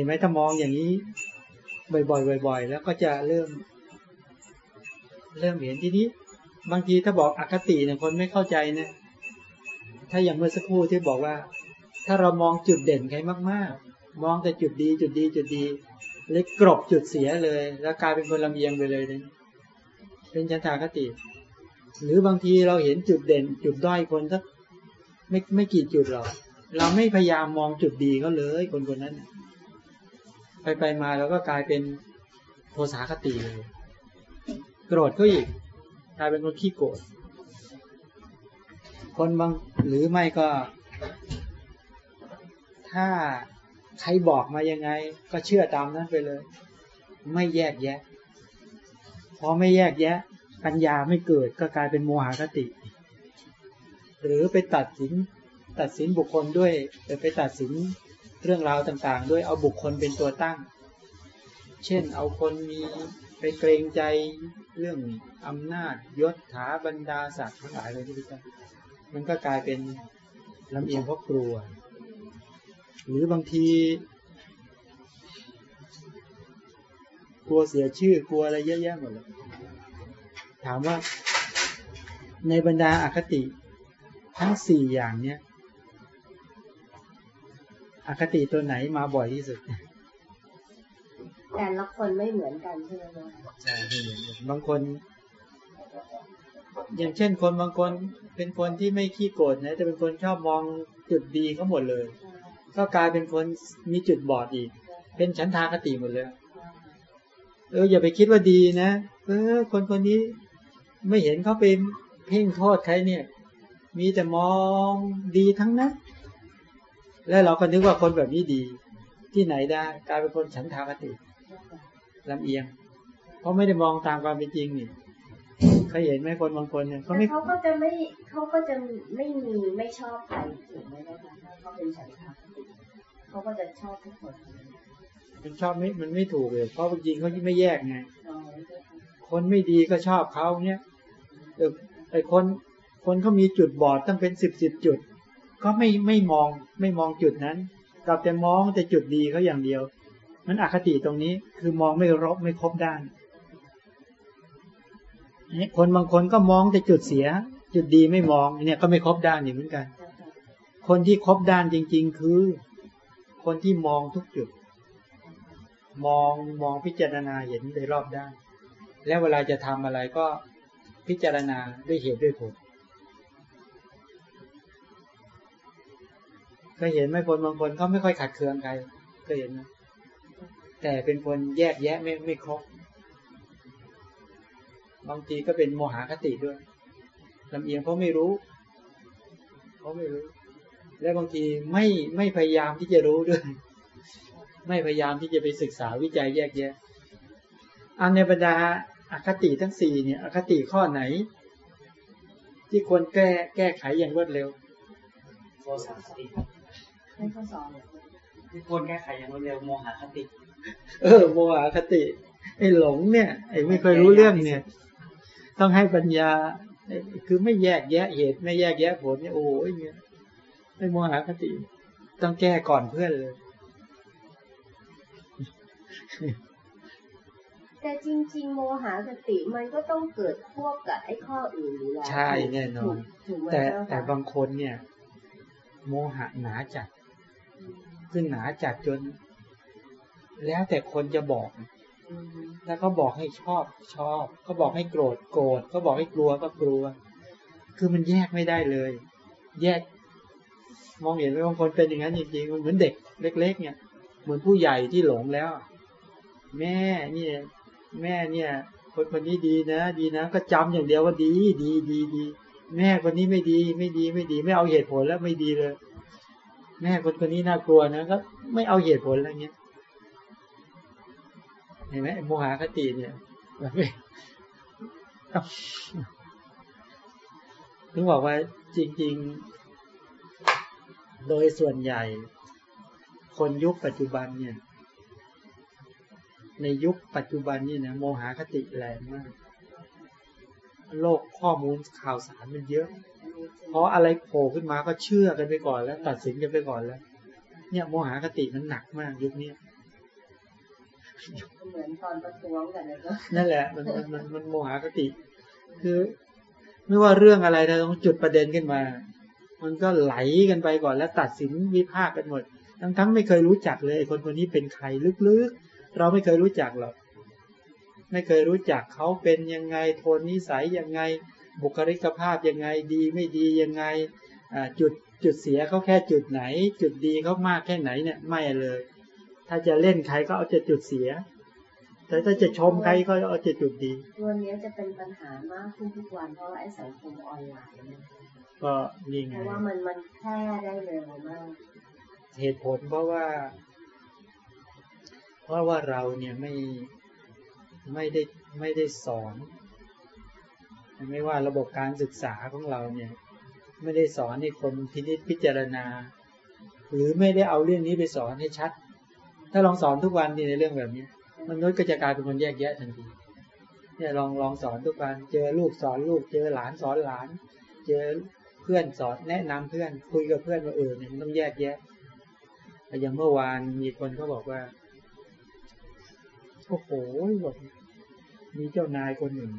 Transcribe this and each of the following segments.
ห็นไหมถ้ามองอย่างนี้ บ่อยๆบ่อยๆแล้วก็จะเริ่ม เริ่มเห็นทีนี้ บางทีถ้าบอกอคติเนี่ยคนไม่เข้าใจนะถ้าอย่างเมื่อสักครู่ที่บอกว่า ถ้าเรามองจุดเด่นใครมาก ๆ มองแต่จุดดีจุดดีจุดดีเล็กรบจุดเสียเลย แล้วกลายเป็นคนลำเอียงไปเลยนะเป็นชันทาคติ หรือบางทีเราเห็นจุดเด่น จุดด้อยคนสักไม่ไม่กี่จุดหรอกเราไม่พยายามมองจุดดีเขาเลยคนคนนั้น ไปไปมาแล้วก็กลายเป็นโทสาคติเลย โกรธก็อีกกลายเป็นคนขี้โกรธคนบางหรือไม่ก็ ถ้าใครบอกมายังไง ก็เชื่อตามนั้นไปเลย ไม่แยกแยะพอไม่แยกแยะ ปัญญาไม่เกิดก็กลายเป็นโมหคติ หรือไปตัดสินตัดสินบุคคลด้วยไปตัดสิน เรื่องราวต่างๆ ด้วยเอาบุคคลเป็นตัวตั้ง เช่นเอาคนมีไปเกรงใจเรื่องอำนาจยศถาบรรดาศักดิ์ทั้งหลายเลยที่พิจารมันก็กลายเป็นลำเอียงเพราะกลัว หรือบางที กลัวเสียชื่อกลัวอะไรเยอะแยะหมดเลยถามว่าในบรรดาอาคติทั้งสี่อย่างเนี้ย อคติตัวไหนมาบ่อยที่สุด แต่ละคนไม่เหมือนกันใช่ไหมใช่ไม่เหมือนกันบางคน อย่างเช่นคนบางคนเป็นคนที่ไม่ขี้โกรธนะแต่เป็นคนชอบมองจุดดีเขาหมดเลย ก็กลายเป็นคนมีจุดบอดอีก เป็นฉันทาคติหมดเลยเอออย่าไปคิดว่าดีนะเออ คนคนนี้ไม่เห็นเขาเป็นเพ่งโทษใครเนี่ย มีแต่มองดีทั้งนั้น แล้วเราก็นึกว่าคนแบบนี้ดี ที่ไหนได้กลายเป็นคนฉันทาคติลำเอียง เพราะไม่ได้มองตามความเป็นจริงนี่เคยเห็นไหมคนบางคนเนี่ยเขาไม่เขาก็จะไม่เขาก็จะไม่มีไม่ชอบใครถูกไหมคะถ้าเขาเป็นฉันทาคติเขาก็จะชอบทุกคนมันชอบไม่มันไม่ถูกเลย เพราะจริงเขาที่ไม่แยกไง คนไม่ดีก็ชอบเขาเนี่ยเออไอคน คนเขามีจุดบอดตั้งเป็นสิบสิบจุด ก็ไม่ไม่มองไม่มองจุดนั้นกลับแต่มองแต่จุดดีเขาอย่างเดียว มันอคติตรงนี้คือมองไม่รบไม่ครบด้านนี่คนบางคนก็มองแต่จุดเสีย จุดดีไม่มองเนี่ยก็ไม่ครบด้านอย่างเหมือนกัน คนที่ครบด้านจริง ๆ คือ คนที่มองทุกจุด มองมองพิจารณาเห็นโดยรอบด้าน แล้วเวลาจะทำอะไรก็พิจารณาด้วยเหตุด้วยผล เคยเห็นไหมคนบางคนเขาไม่ค่อยขัดเคืองใครเคยเห็นไหมแต่เป็นคนแยกแยะไม่ไม่ครบบางทีก็เป็นโมหะคติด้วยลำเอียงเพราะไม่รู้เขาไม่รู้ และบางทีไม่ไม่พยายามที่จะรู้ด้วย ไม่พยายามที่จะไปศึกษาวิจัยแยกแยะ อันในบรรดาอาคติทั้งสี่เนี่ย อคติข้อไหน ที่ควรแก้แก้ไขอย่างรวดเร็วโทสะสติ ให้ข้อสอบที่ควรแก้ไขอย่างรวดเร็วโมหะคติ เออโมหะคติไอ้หลงเนี่ยไอ้ไม่เคยรู้เรื่องเนี่ย ต้องให้ปัญญา คือไม่แยกแยะเหตุ ไม่แยกแยะผลเนี่ยโอ้ยเนี่ยไอ้โมหะคติ ต้องแก้ก่อนเพื่อนเลย แต่จริง ๆ โมหะคติมันก็ต้องเกิดพวกกับไอ้ข้ออื่นอยู่แล้วใช่แน่นอนแต่แต่บางคนเนี่ย โมหะหนาจัด ขึ้นหนาจัดจน แล้วแต่คนจะบอกแล้วก็บอกให้ชอบชอบ ก็บอกให้โกรธโกรธก็บอกให้กลัวก็กลัว คือมันแยกไม่ได้เลย แยก มองเห็นไหมบางคนเป็นอย่างนั้นจริงๆมันเหมือนเด็กเล็ก ๆ เนี่ย เหมือนผู้ใหญ่ที่หลงแล้ว แม่เนี่ยแม่เนี่ย คนคนนี้ดีนะดีนะก็จำอย่างเดียวว่าดีดีดีดีแม่คนนี้ไม่ดีไม่ดีไม่ดี ไม่เอาเหตุผลแล้วไม่ดีเลย แม่คนคนนี้น่ากลัวนะก็ไม่เอาเหตุผลอะไรเงี้ยเห็นไหมโมหะคติเนี่ยแบบไม่ถึงบอกว่าจริง ๆ โดยส่วนใหญ่ คนยุคปัจจุบันเนี่ย ในยุคปัจจุบันนี่นะโมหะคติแรงมาก โลกข้อมูลข่าวสารมันเยอะ เพราะอะไรโผล่ขึ้นมาก็เชื่อกันไปก่อนแล้ว ตัดสินกันไปก่อนแล้ว เนี่ยโมหะคติมันหนักมากยุคนี้เหมือนตอนประท้วงกันเลยก็นั่นแหละ มันมันมันมันโมหคติ คือ ไม่ว่าเรื่องอะไรเราต้องจุดประเด็นขึ้นมา มันก็ไหลกันไปก่อนแล้วตัดสินวิพากษ์กันหมด ทั้งทั้งไม่เคยรู้จักเลยไอ้คนคนนี้เป็นใครลึกๆ เราไม่เคยรู้จักหรอกไม่เคยรู้จักเขาเป็นยังไงโทนนิสัยยังไง บุคลิกภาพยังไงดีไม่ดียังไงอ่าจุดจุดเสียเขาแค่จุดไหน จุดดีเขามากแค่ไหนเนี่ยไม่เลย ถ้าจะเล่นใครก็เอาจะจุดเสีย แต่ถ้าจะชมใครก็เอาจะจุดดีตัวเนี้ยจะเป็นปัญหามากขึ้นทุกวันเพราะว่าไอ้สังคมออนไลน์เนี่ยก็นี่เพไงราะว่ามันมันแพร่ได้เร็วมากเหตุผลเพราะว่า เพราะว่าเราเนี่ยไม่ไม่ได้ไม่ได้สอน ไม่ว่าระบบการศึกษาของเราเนี่ย ไม่ได้สอนให้คนพินิจพิจารณา หรือไม่ได้เอาเรื่องนี้ไปสอนให้ชัด ถ้าลองสอนทุกวันนี่ในเรื่องแบบนี้มนุษย์ก็จะกลายเป็นคนแยกแยะทันทีเนี่ยลองลองสอนทุกวันเจอลูกสอนลูก เจอหลานสอนหลาน เจอเพื่อนสอนแนะนำเพื่อนคุยกับเพื่อนว่าเออเนี่ยมันต้องแยกแยะแต่อย่างเมื่อวานมีคนเขาบอกว่าโอ้โหบอกมีเจ้านายคนหนึ่ง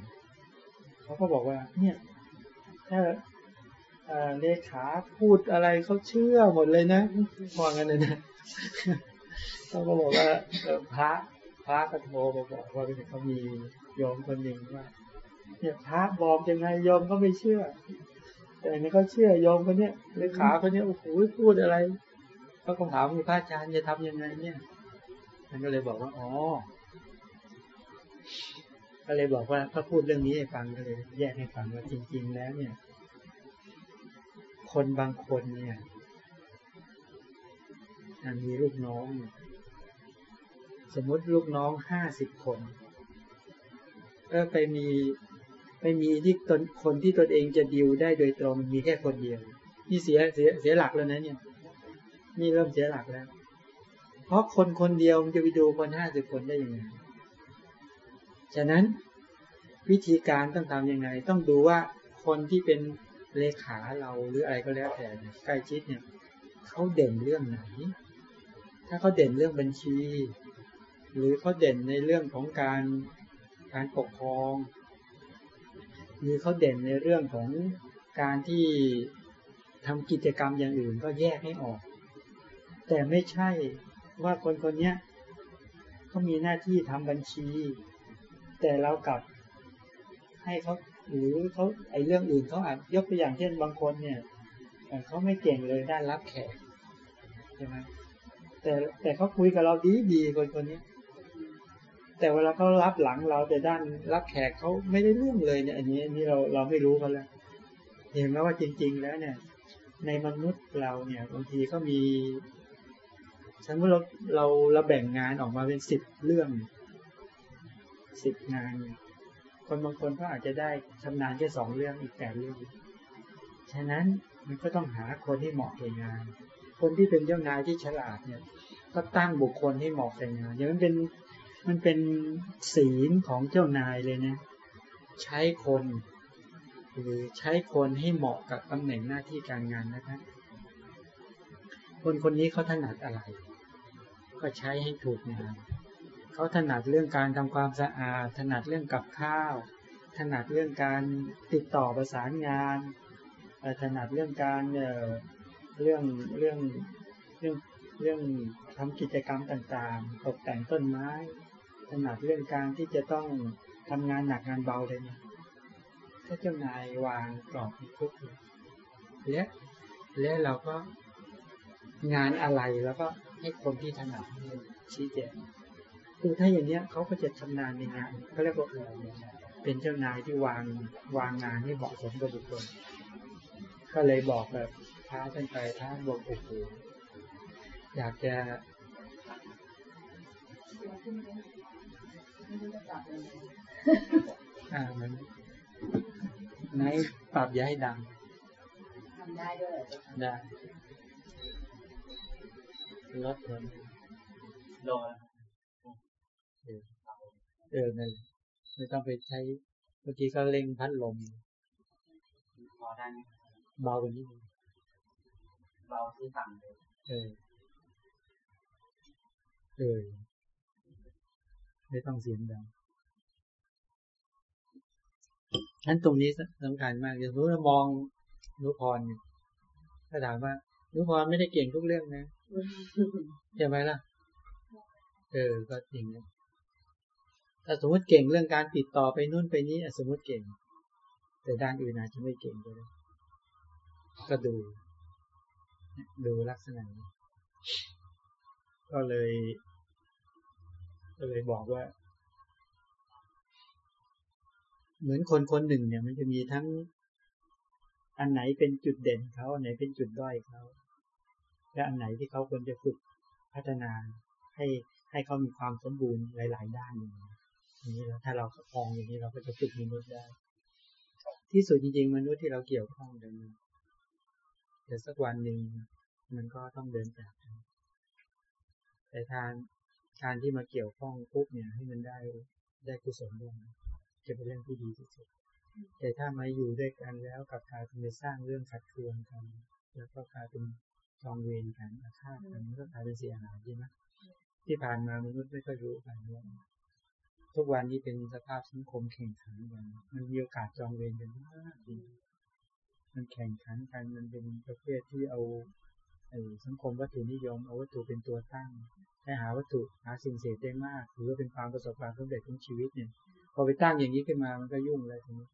เขาก็บอกว่า เนี่ย ถ้าเอ่อเลขาพูดอะไรเขาเชื่อหมดเลยนะมองกันเลยนะเขาก็บอกว่าพระพระก็โทรมาบอกว่าเป็นขามีโยมคนหนึ่งว่าเนี่ยพระบอกยังไงโยมก็ไม่เชื่อ แต่เนี่ยเขาเชื่อโยมคนเนี้ยเลขาคนเนี้ยโอ้โหพูดอะไรเขาก็ถามมีพระอาจารย์จะทำยังไงเนี่ยท่านก็เลยบอกว่าอ๋อ ก็เลยบอกว่าถ้าพูดเรื่องนี้ให้ฟังก็เลย แยกให้ฟังว่าจริง ๆ แล้วเนี่ย คนบางคนเนี่ยมีลูกน้อง สมมติลูกน้องห้าสิบคนก็ไปมีไปมีที่ตนคนที่ตนเองจะดิวได้โดยตรงมีแค่คนเดียวนี่เสียเสียเสียหลักแล้วนะเนี่ย นี่เริ่มเสียหลักแล้ว เพราะคนคนเดียวมันจะไปดูคนห้าสิบคนได้ยังไง ฉะนั้นวิธีการต้องทำยังไง ต้องดูว่าคนที่เป็นเลขาเราหรืออะไรก็แล้วแต่ใกล้ชิดเนี่ยเขาเด่นเรื่องไหน ถ้าเขาเด่นเรื่องบัญชี หรือเขาเด่นในเรื่องของการการปกครอง หรือเขาเด่นในเรื่องของการที่ทำกิจกรรมอย่างอื่นก็แยกให้ออก แต่ไม่ใช่ว่าคนคนนี้เขามีหน้าที่ทำบัญชี แต่เรากลับให้เขาหรือเขาไอเรื่องอื่นเขาอาจยกตัวอย่างเช่นบางคนเนี่ยเขาไม่เก่งเลยด้านรับแขกใช่ไหมแต่แต่เขาคุยกับเราดีดีคนคนนี้ แต่เวลาเขารับหลังเราแต่ด้านรับแขกเขาไม่ได้เรื่องเลยเนี่ย อันนี้อันนี้เราเราไม่รู้กันแล้วเห็นไหมว่าจริง ๆ แล้วเนี่ย ในมนุษย์เราเนี่ยบางทีก็มีสมมติเราเราเราแบ่งงานออกมาเป็นสิบเรื่อง สิบงานคนบางคนก็อาจจะได้ชำนาญแค่สองเรื่องอีกแปดเรื่อง ฉะนั้นมันก็ต้องหาคนที่เหมาะแก่งาน คนที่เป็นเจ้านายที่ฉลาดเนี่ย ก็ตั้งบุคคลให้เหมาะแก่งานอย่างมันเป็นมันเป็นศีลของเจ้านายเลยนะ ใช้คนหรือใช้คนให้เหมาะกับตำแหน่งหน้าที่การงานนะครับคนคนนี้เขาถนัดอะไร ก็ใช้ให้ถูกงาน เขาถนัดเรื่องการทำความสะอาด ถนัดเรื่องกับข้าว ถนัดเรื่องการติดต่อประสานงานถนัดเรื่องการเเรื่องเรื่องเรื่องเรื่องทำกิจกรรมต่างๆ ตกแต่งต้นไม้ ถนัดเรื่องการที่จะต้องทำงานหนักงานเบาเลยเนี่ยถ้าเจ้านาย วางกรอบทุกและและเราก็งานอะไรแล้วก็ให้คนที่ถนัดชี้แจง คือถ้าอย่างเนี้ยเขาก็จะชำนาญในงานเขาเรียกว่าเป็นเจ้านายที่วางวางงานให้เหมาะสมกับบุคคลก็เลยบอกแบบท้าท่านไปท้าบอกโอ้โหอยากจะอ่ามันไหนปรับอย่าให้ดังทำได้ด้วยได้ลดผลโดน เออนั่นไม่ต้องไปใช้ เมื่อกี้ก็เล็งพัดลมพอได้ไหมเบากว่านี้เบาที่ต่ำเลยเออเออไม่ต้องเสียงดังนั้นตรงนี้สำคัญมากอย่างรู้มองนุพรเนี่ยถ้าถามว่านุพรไม่ได้เก่งทุกเรื่องนะใช่ไหมล่ะ เออ ก็จริงนะ ถ้าสมมติเก่งเรื่องการติดต่อไปนู่นไปนี้สมมติเก่ง แต่ด้านอื่นอาจจะไม่เก่งก็ได้ก็ดู ดูลักษณะนี้ ก็เลย ก็เลยบอกว่า เหมือนคนคนหนึ่งเนี่ย มันจะมีทั้งอันไหนเป็นจุดเด่นเขาอันไหนเป็นจุดด้อยเขาและอันไหนที่เขาควรจะฝึกพัฒนาให้ให้เขามีความสมบูรณ์หลาย ๆ ด้านอย่างนี้ อย่างนี้แล้วถ้าเรามองอย่างนี้เราก็จะฝึกมนุษย์ได้ ที่สุดจริงๆ มนุษย์ที่เราเกี่ยวข้องกันแต่สักวันหนึ่งมันก็ต้องเดินจากแต่ทางการที่มาเกี่ยวข้องปุ๊บเนี่ยให้มันได้ได้กุศลด้วยจะเป็นเรื่องที่ดีที่สุดแต่ถ้ามาอยู่ด้วยกันแล้วกับกายเป็นสร้างเรื่องขัดเคืองกัน แล้วก็กลายเป็นจองเวรกันอาฆาตกันก็กลายเป็นเสียหายใช่ไหมที่ผ่านมามนุษย์ไม่ค่อยรู้กันว่า ทุกวันนี้เป็นสภาพสังคมแข่งขันกันมันมีโอกาสจองเวรกันมากมันแข่งขันกันมันเป็นประเภทที่เอาสังคมวัตถุนิยมเอาวัตถุเป็นตัวตั้งให้หาวัตถุหาสิ่งเสพได้มากถือว่าเป็นความประสบความสำเร็จของชีวิตเนี่ย พอไปตั้งอย่างนี้ขึ้นมามันก็ยุ่งเลยทีนี้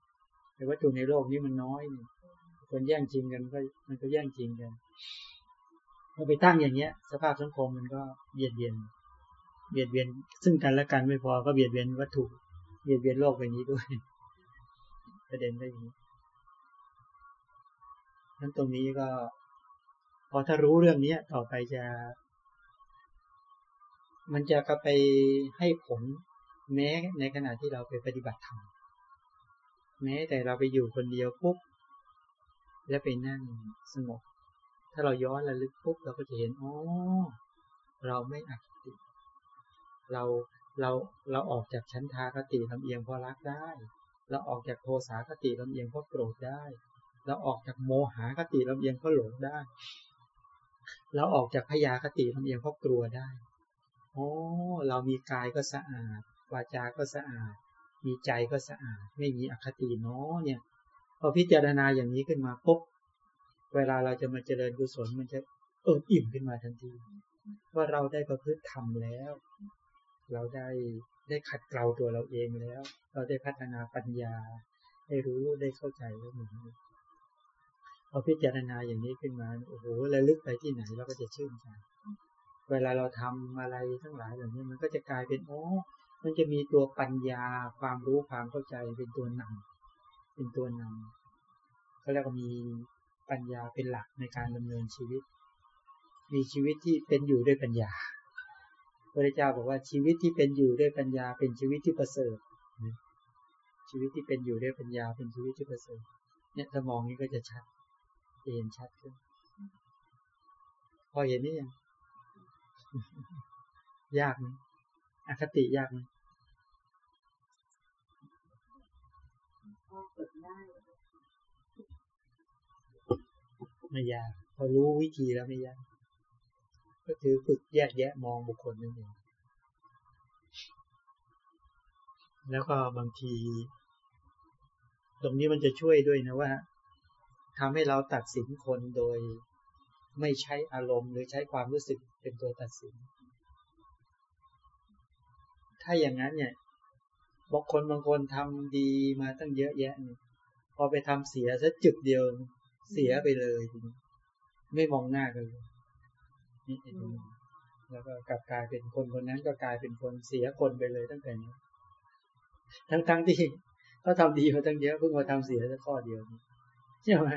แต่วัตถุในโลกนี้มันน้อยเนี่ยคนแย่งจริงกันก็มันก็แย่งจริงกันพอไปตั้งอย่างเนี้ย สภาพสังคมมันก็เบียดเบียน เบียดเบียนซึ่งกันและกันไม่พอก็เบียดเบียนวัตถุ เบียดเบียนโลกไปนี้ด้วย ประเด็นได้อย่างนี้นั้นตรงนี้ก็ พอถ้ารู้เรื่องนี้ต่อไปจะ มันจะก็ไปให้ผลแม้ในขณะที่เราไปปฏิบัติธรรมแม้แต่เราไปอยู่คนเดียวปุ๊บแล้วไปนั่งสงบถ้าเราย้อนระลึกปุ๊บเราก็จะเห็นอ๋อเราไม่อคติ เราเราเราออกจากชั้นทาคติลำเอียงเพราะรักได้ เราออกจากโทสาคติลำเอียงเพราะโกรธได้ เราออกจากโมหาคติลำเอียงเพราะหลงได้ เราออกจากพยาคติลำเอียงเพราะกลัวได้โอ้เรามีกายก็สะอาด วาจาก็สะอาด มีใจก็สะอาด ไม่มีอคติเนาะเนี่ย พอพิจารณาอย่างนี้ขึ้นมาปุ๊บเวลาเราจะมาเจริญกุศลมันจะเอิบอิ่มขึ้นมาทันที ว่าเราได้ประพฤติธรรมแล้ว เราได้ได้ขัดเกลาตัวเราเองแล้ว เราได้พัฒนาปัญญา ได้รู้ได้เข้าใจแล้วเหมือนพอพิจารณาอย่างนี้ขึ้นมาโอ้โหระลึกไปที่ไหนเราก็จะชื่นใจเวลาเราทำอะไรทั้งหลายเหล่านี้มันก็จะกลายเป็นโอ้มันจะมีตัวปัญญาความรู้ความเข้าใจเป็นตัวนำเป็นตัวนำเขาเรียกว่ามีปัญญาเป็นหลักในการดำเนินชีวิต มีชีวิตที่เป็นอยู่ด้วยปัญญา พระเจ้าบอกว่าชีวิตที่เป็นอยู่ด้วยปัญญา เป็นชีวิตที่ประเสริฐชีวิตที่เป็นอยู่ด้วยปัญญา เป็นชีวิตที่ประเสริฐเนี่ยถ้ามองนี้ก็จะชัดเห็นชัดขึ้น พอเห็นนี่ยังยากไหมอคติยากไหมไม่ยากพอรู้วิธีแล้วไม่ยาก ก็คือฝึกแยกแยะมองบุคคลนั่นเองแล้วก็บางที ตรงนี้มันจะช่วยด้วยนะว่าทำให้เราตัดสินคนโดยไม่ใช้อารมณ์ หรือใช้ความรู้สึกเป็นตัวตัดสิน ถ้าอย่างนั้นเนี่ยบางคนบางคนทำดีมาตั้งเยอะแยะพอไปทำเสียสักจุดเดียวเสียไปเลย ไม่มองหน้ากันเลย นี่เองแล้วก็กลับกลายเป็นคนคนนั้นก็กลายเป็นคนเสียคนไปเลยตั้งแต่นี้ ทั้งทั้งที่เขาทาดีมาตั้งเยอะเพิ่งมาทำเสียแค่ข้อเดียวใช่ไหม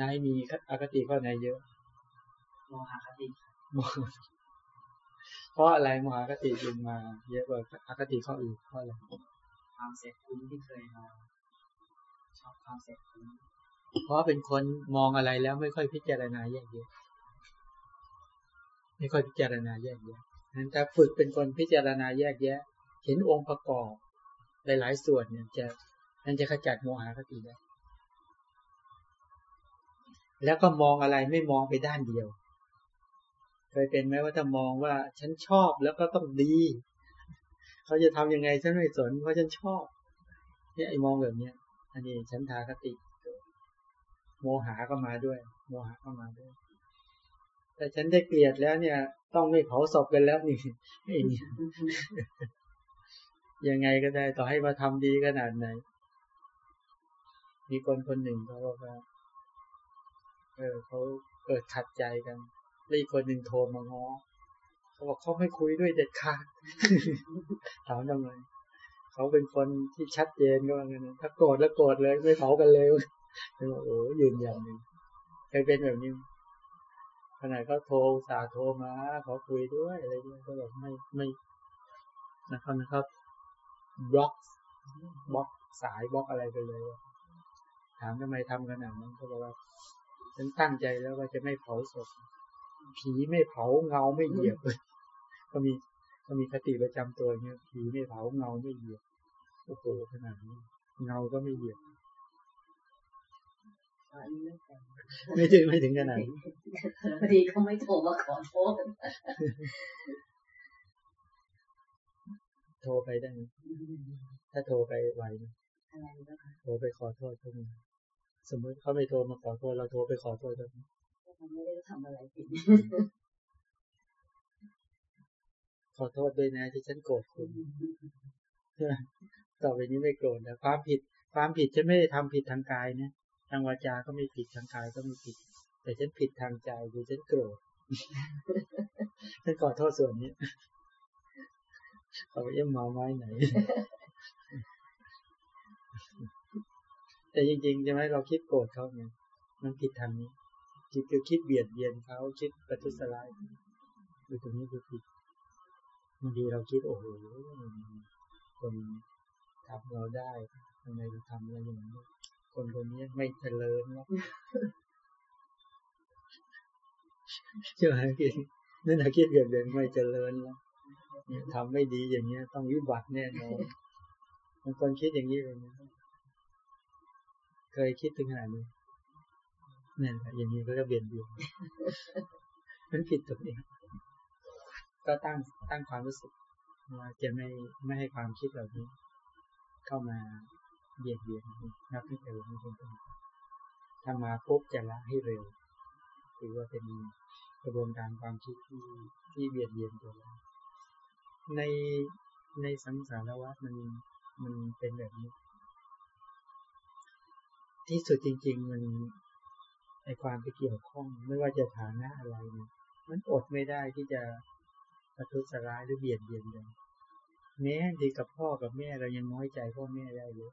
นายมีอคติข้อไหนเยอะโมหคติเพราะอะไรโมหคติจึงมา เยอะกว่าอคติข้ออื่นเพราะอะไรความเสพคุ้นที่เคยมาชอบความเสพคุ้น เพราะเป็นคนมองอะไรแล้วไม่ค่อยพิจารณาแยกแยะไม่ค่อยพิจารณาแยกแยะนั้นถ้าฝึกเป็นคนพิจารณาแยกแยะ เห็นองค์ประกอบหลายๆส่วนเนี่ยจะนั่นจะขจัดโมหะคติได้แล้วก็มองอะไรไม่มองไปด้านเดียวเคยเป็นไหมว่าถ้ามองว่าฉันชอบแล้วก็ต้องดีเขาจะทำยังไงฉันไม่สนเพราะฉันชอบเนี่ยไอ้มองแบบเนี้ย อันนี้ฉันทาคติ โมหะก็มาด้วย โมหะก็มาด้วย แต่ฉันได้เกลียดแล้วเนี่ย ต้องไม่เผาศพกันแล้วนี่ยังไงก็ได้ต่อให้มาทำดีขนาดไหน มีคนคนหนึ่งเขาบอกว่าเออเขาเกิดขัดใจกันแล้วอีกคนหนึ่งโทรมาง้อเขาบอกเขาไม่คุยด้วยเด็ดขาดถามทำไมเขาเป็นคนที่ชัดเจนก็ว่างั้นถ้าโกรธแล้วโกรธเลยไม่เผากันเลย เขาบอกโอ้ยืนยันหนึ่งเคยเป็นแบบนี้ขนาดเขาโทรสาโทรมาขอคุยด้วยอะไรด้ยก็แบบไม่ไม่นะครับนะครับบล็อกบล็อกสายบล็อกอะไรไปเลย ถามทำไมทำขนาดนั้นเขาบอกว่าฉันตั้งใจแล้วว่าจะไม่เผาศพผีไม่เผาเงาไม่เหยียบเลยก็มีก็มีคติประจำตัวเนี้ยผีไม่เผาเงาไม่เหยียบโอ้โหขนาดนี้ เงาก็ไม่เหยียบ ไม่เป็นไม่ถึงไม่ถึงขนาดนี้พอดีเขาไม่โทรมาขอโทษโทรไปได้ไหมถ้าโทรไปไหวไหมอะไรนะคะโทรไปขอโทษเขาไหมสมมติเขาไม่โทรมาขอโทษเราโทรไปขอโทษเขาไหมเขาไม่ได้ทำอะไรผิดขอโทษด้วยนะที่ฉันโกรธคุณใช่ไหมต่อไปนี้ไม่โกรธแล้วความผิด ความผิดฉันไม่ได้ทำผิดทางกายนะ ทางวาจาก็ไม่ผิดทางกายก็ไม่ผิด แต่ฉันผิดทางใจคือฉันโกรธฉันขอโทษส่วนนี้เขาไปเมมาไม้ไหน แต่จริงๆใช่ไหมเราคิดโกรธเขาไงมันผิดทางนี้คิดคือคิดเบียดเบียนเขาคิดประทุษร้ายคือตรงนี้คือผิดบางทีเราคิดโอ้โหคนทำเราได้ทำไมเราทำอะไรอย่างนี้ คนคนนี้ไม่เจริญหรอกใช่ไหมคิดนั่นะคิดเบียดเบียนไม่เจริญหรอกเนี่ยทำไม่ดีอย่างเงี้ย ต้องวิบัติแน่นอนบางคนคิดอย่างนี้เลยนะเคยคิดถึงขนาดนี้นั่นแหละอย่างนี้ก็จะเบียดเบียนมันผิดตรงนี้ก็ตั้งตั้งความรู้สึกว่าจะไม่ไม่ให้ความคิดเหล่านี้ เข้ามา เบียดเบียนนับให้เร็วนี่เป็นต้นถ้ามาปุ๊บจะละให้เร็วถือว่าเป็นกระบวนการความคิดที่ที่เบียดเบียนตัวเราในในสังสารวัฏมันมันเป็นแบบนี้ ที่สุดจริง ๆ มันในความไปเกี่ยวข้อง ไม่ว่าจะฐานะอะไรมันอดไม่ได้ที่จะประทุษร้ายหรือเบียดเบียนกันแม้ดีกับพ่อกับแม่เรายังน้อยใจพ่อแม่ได้เลย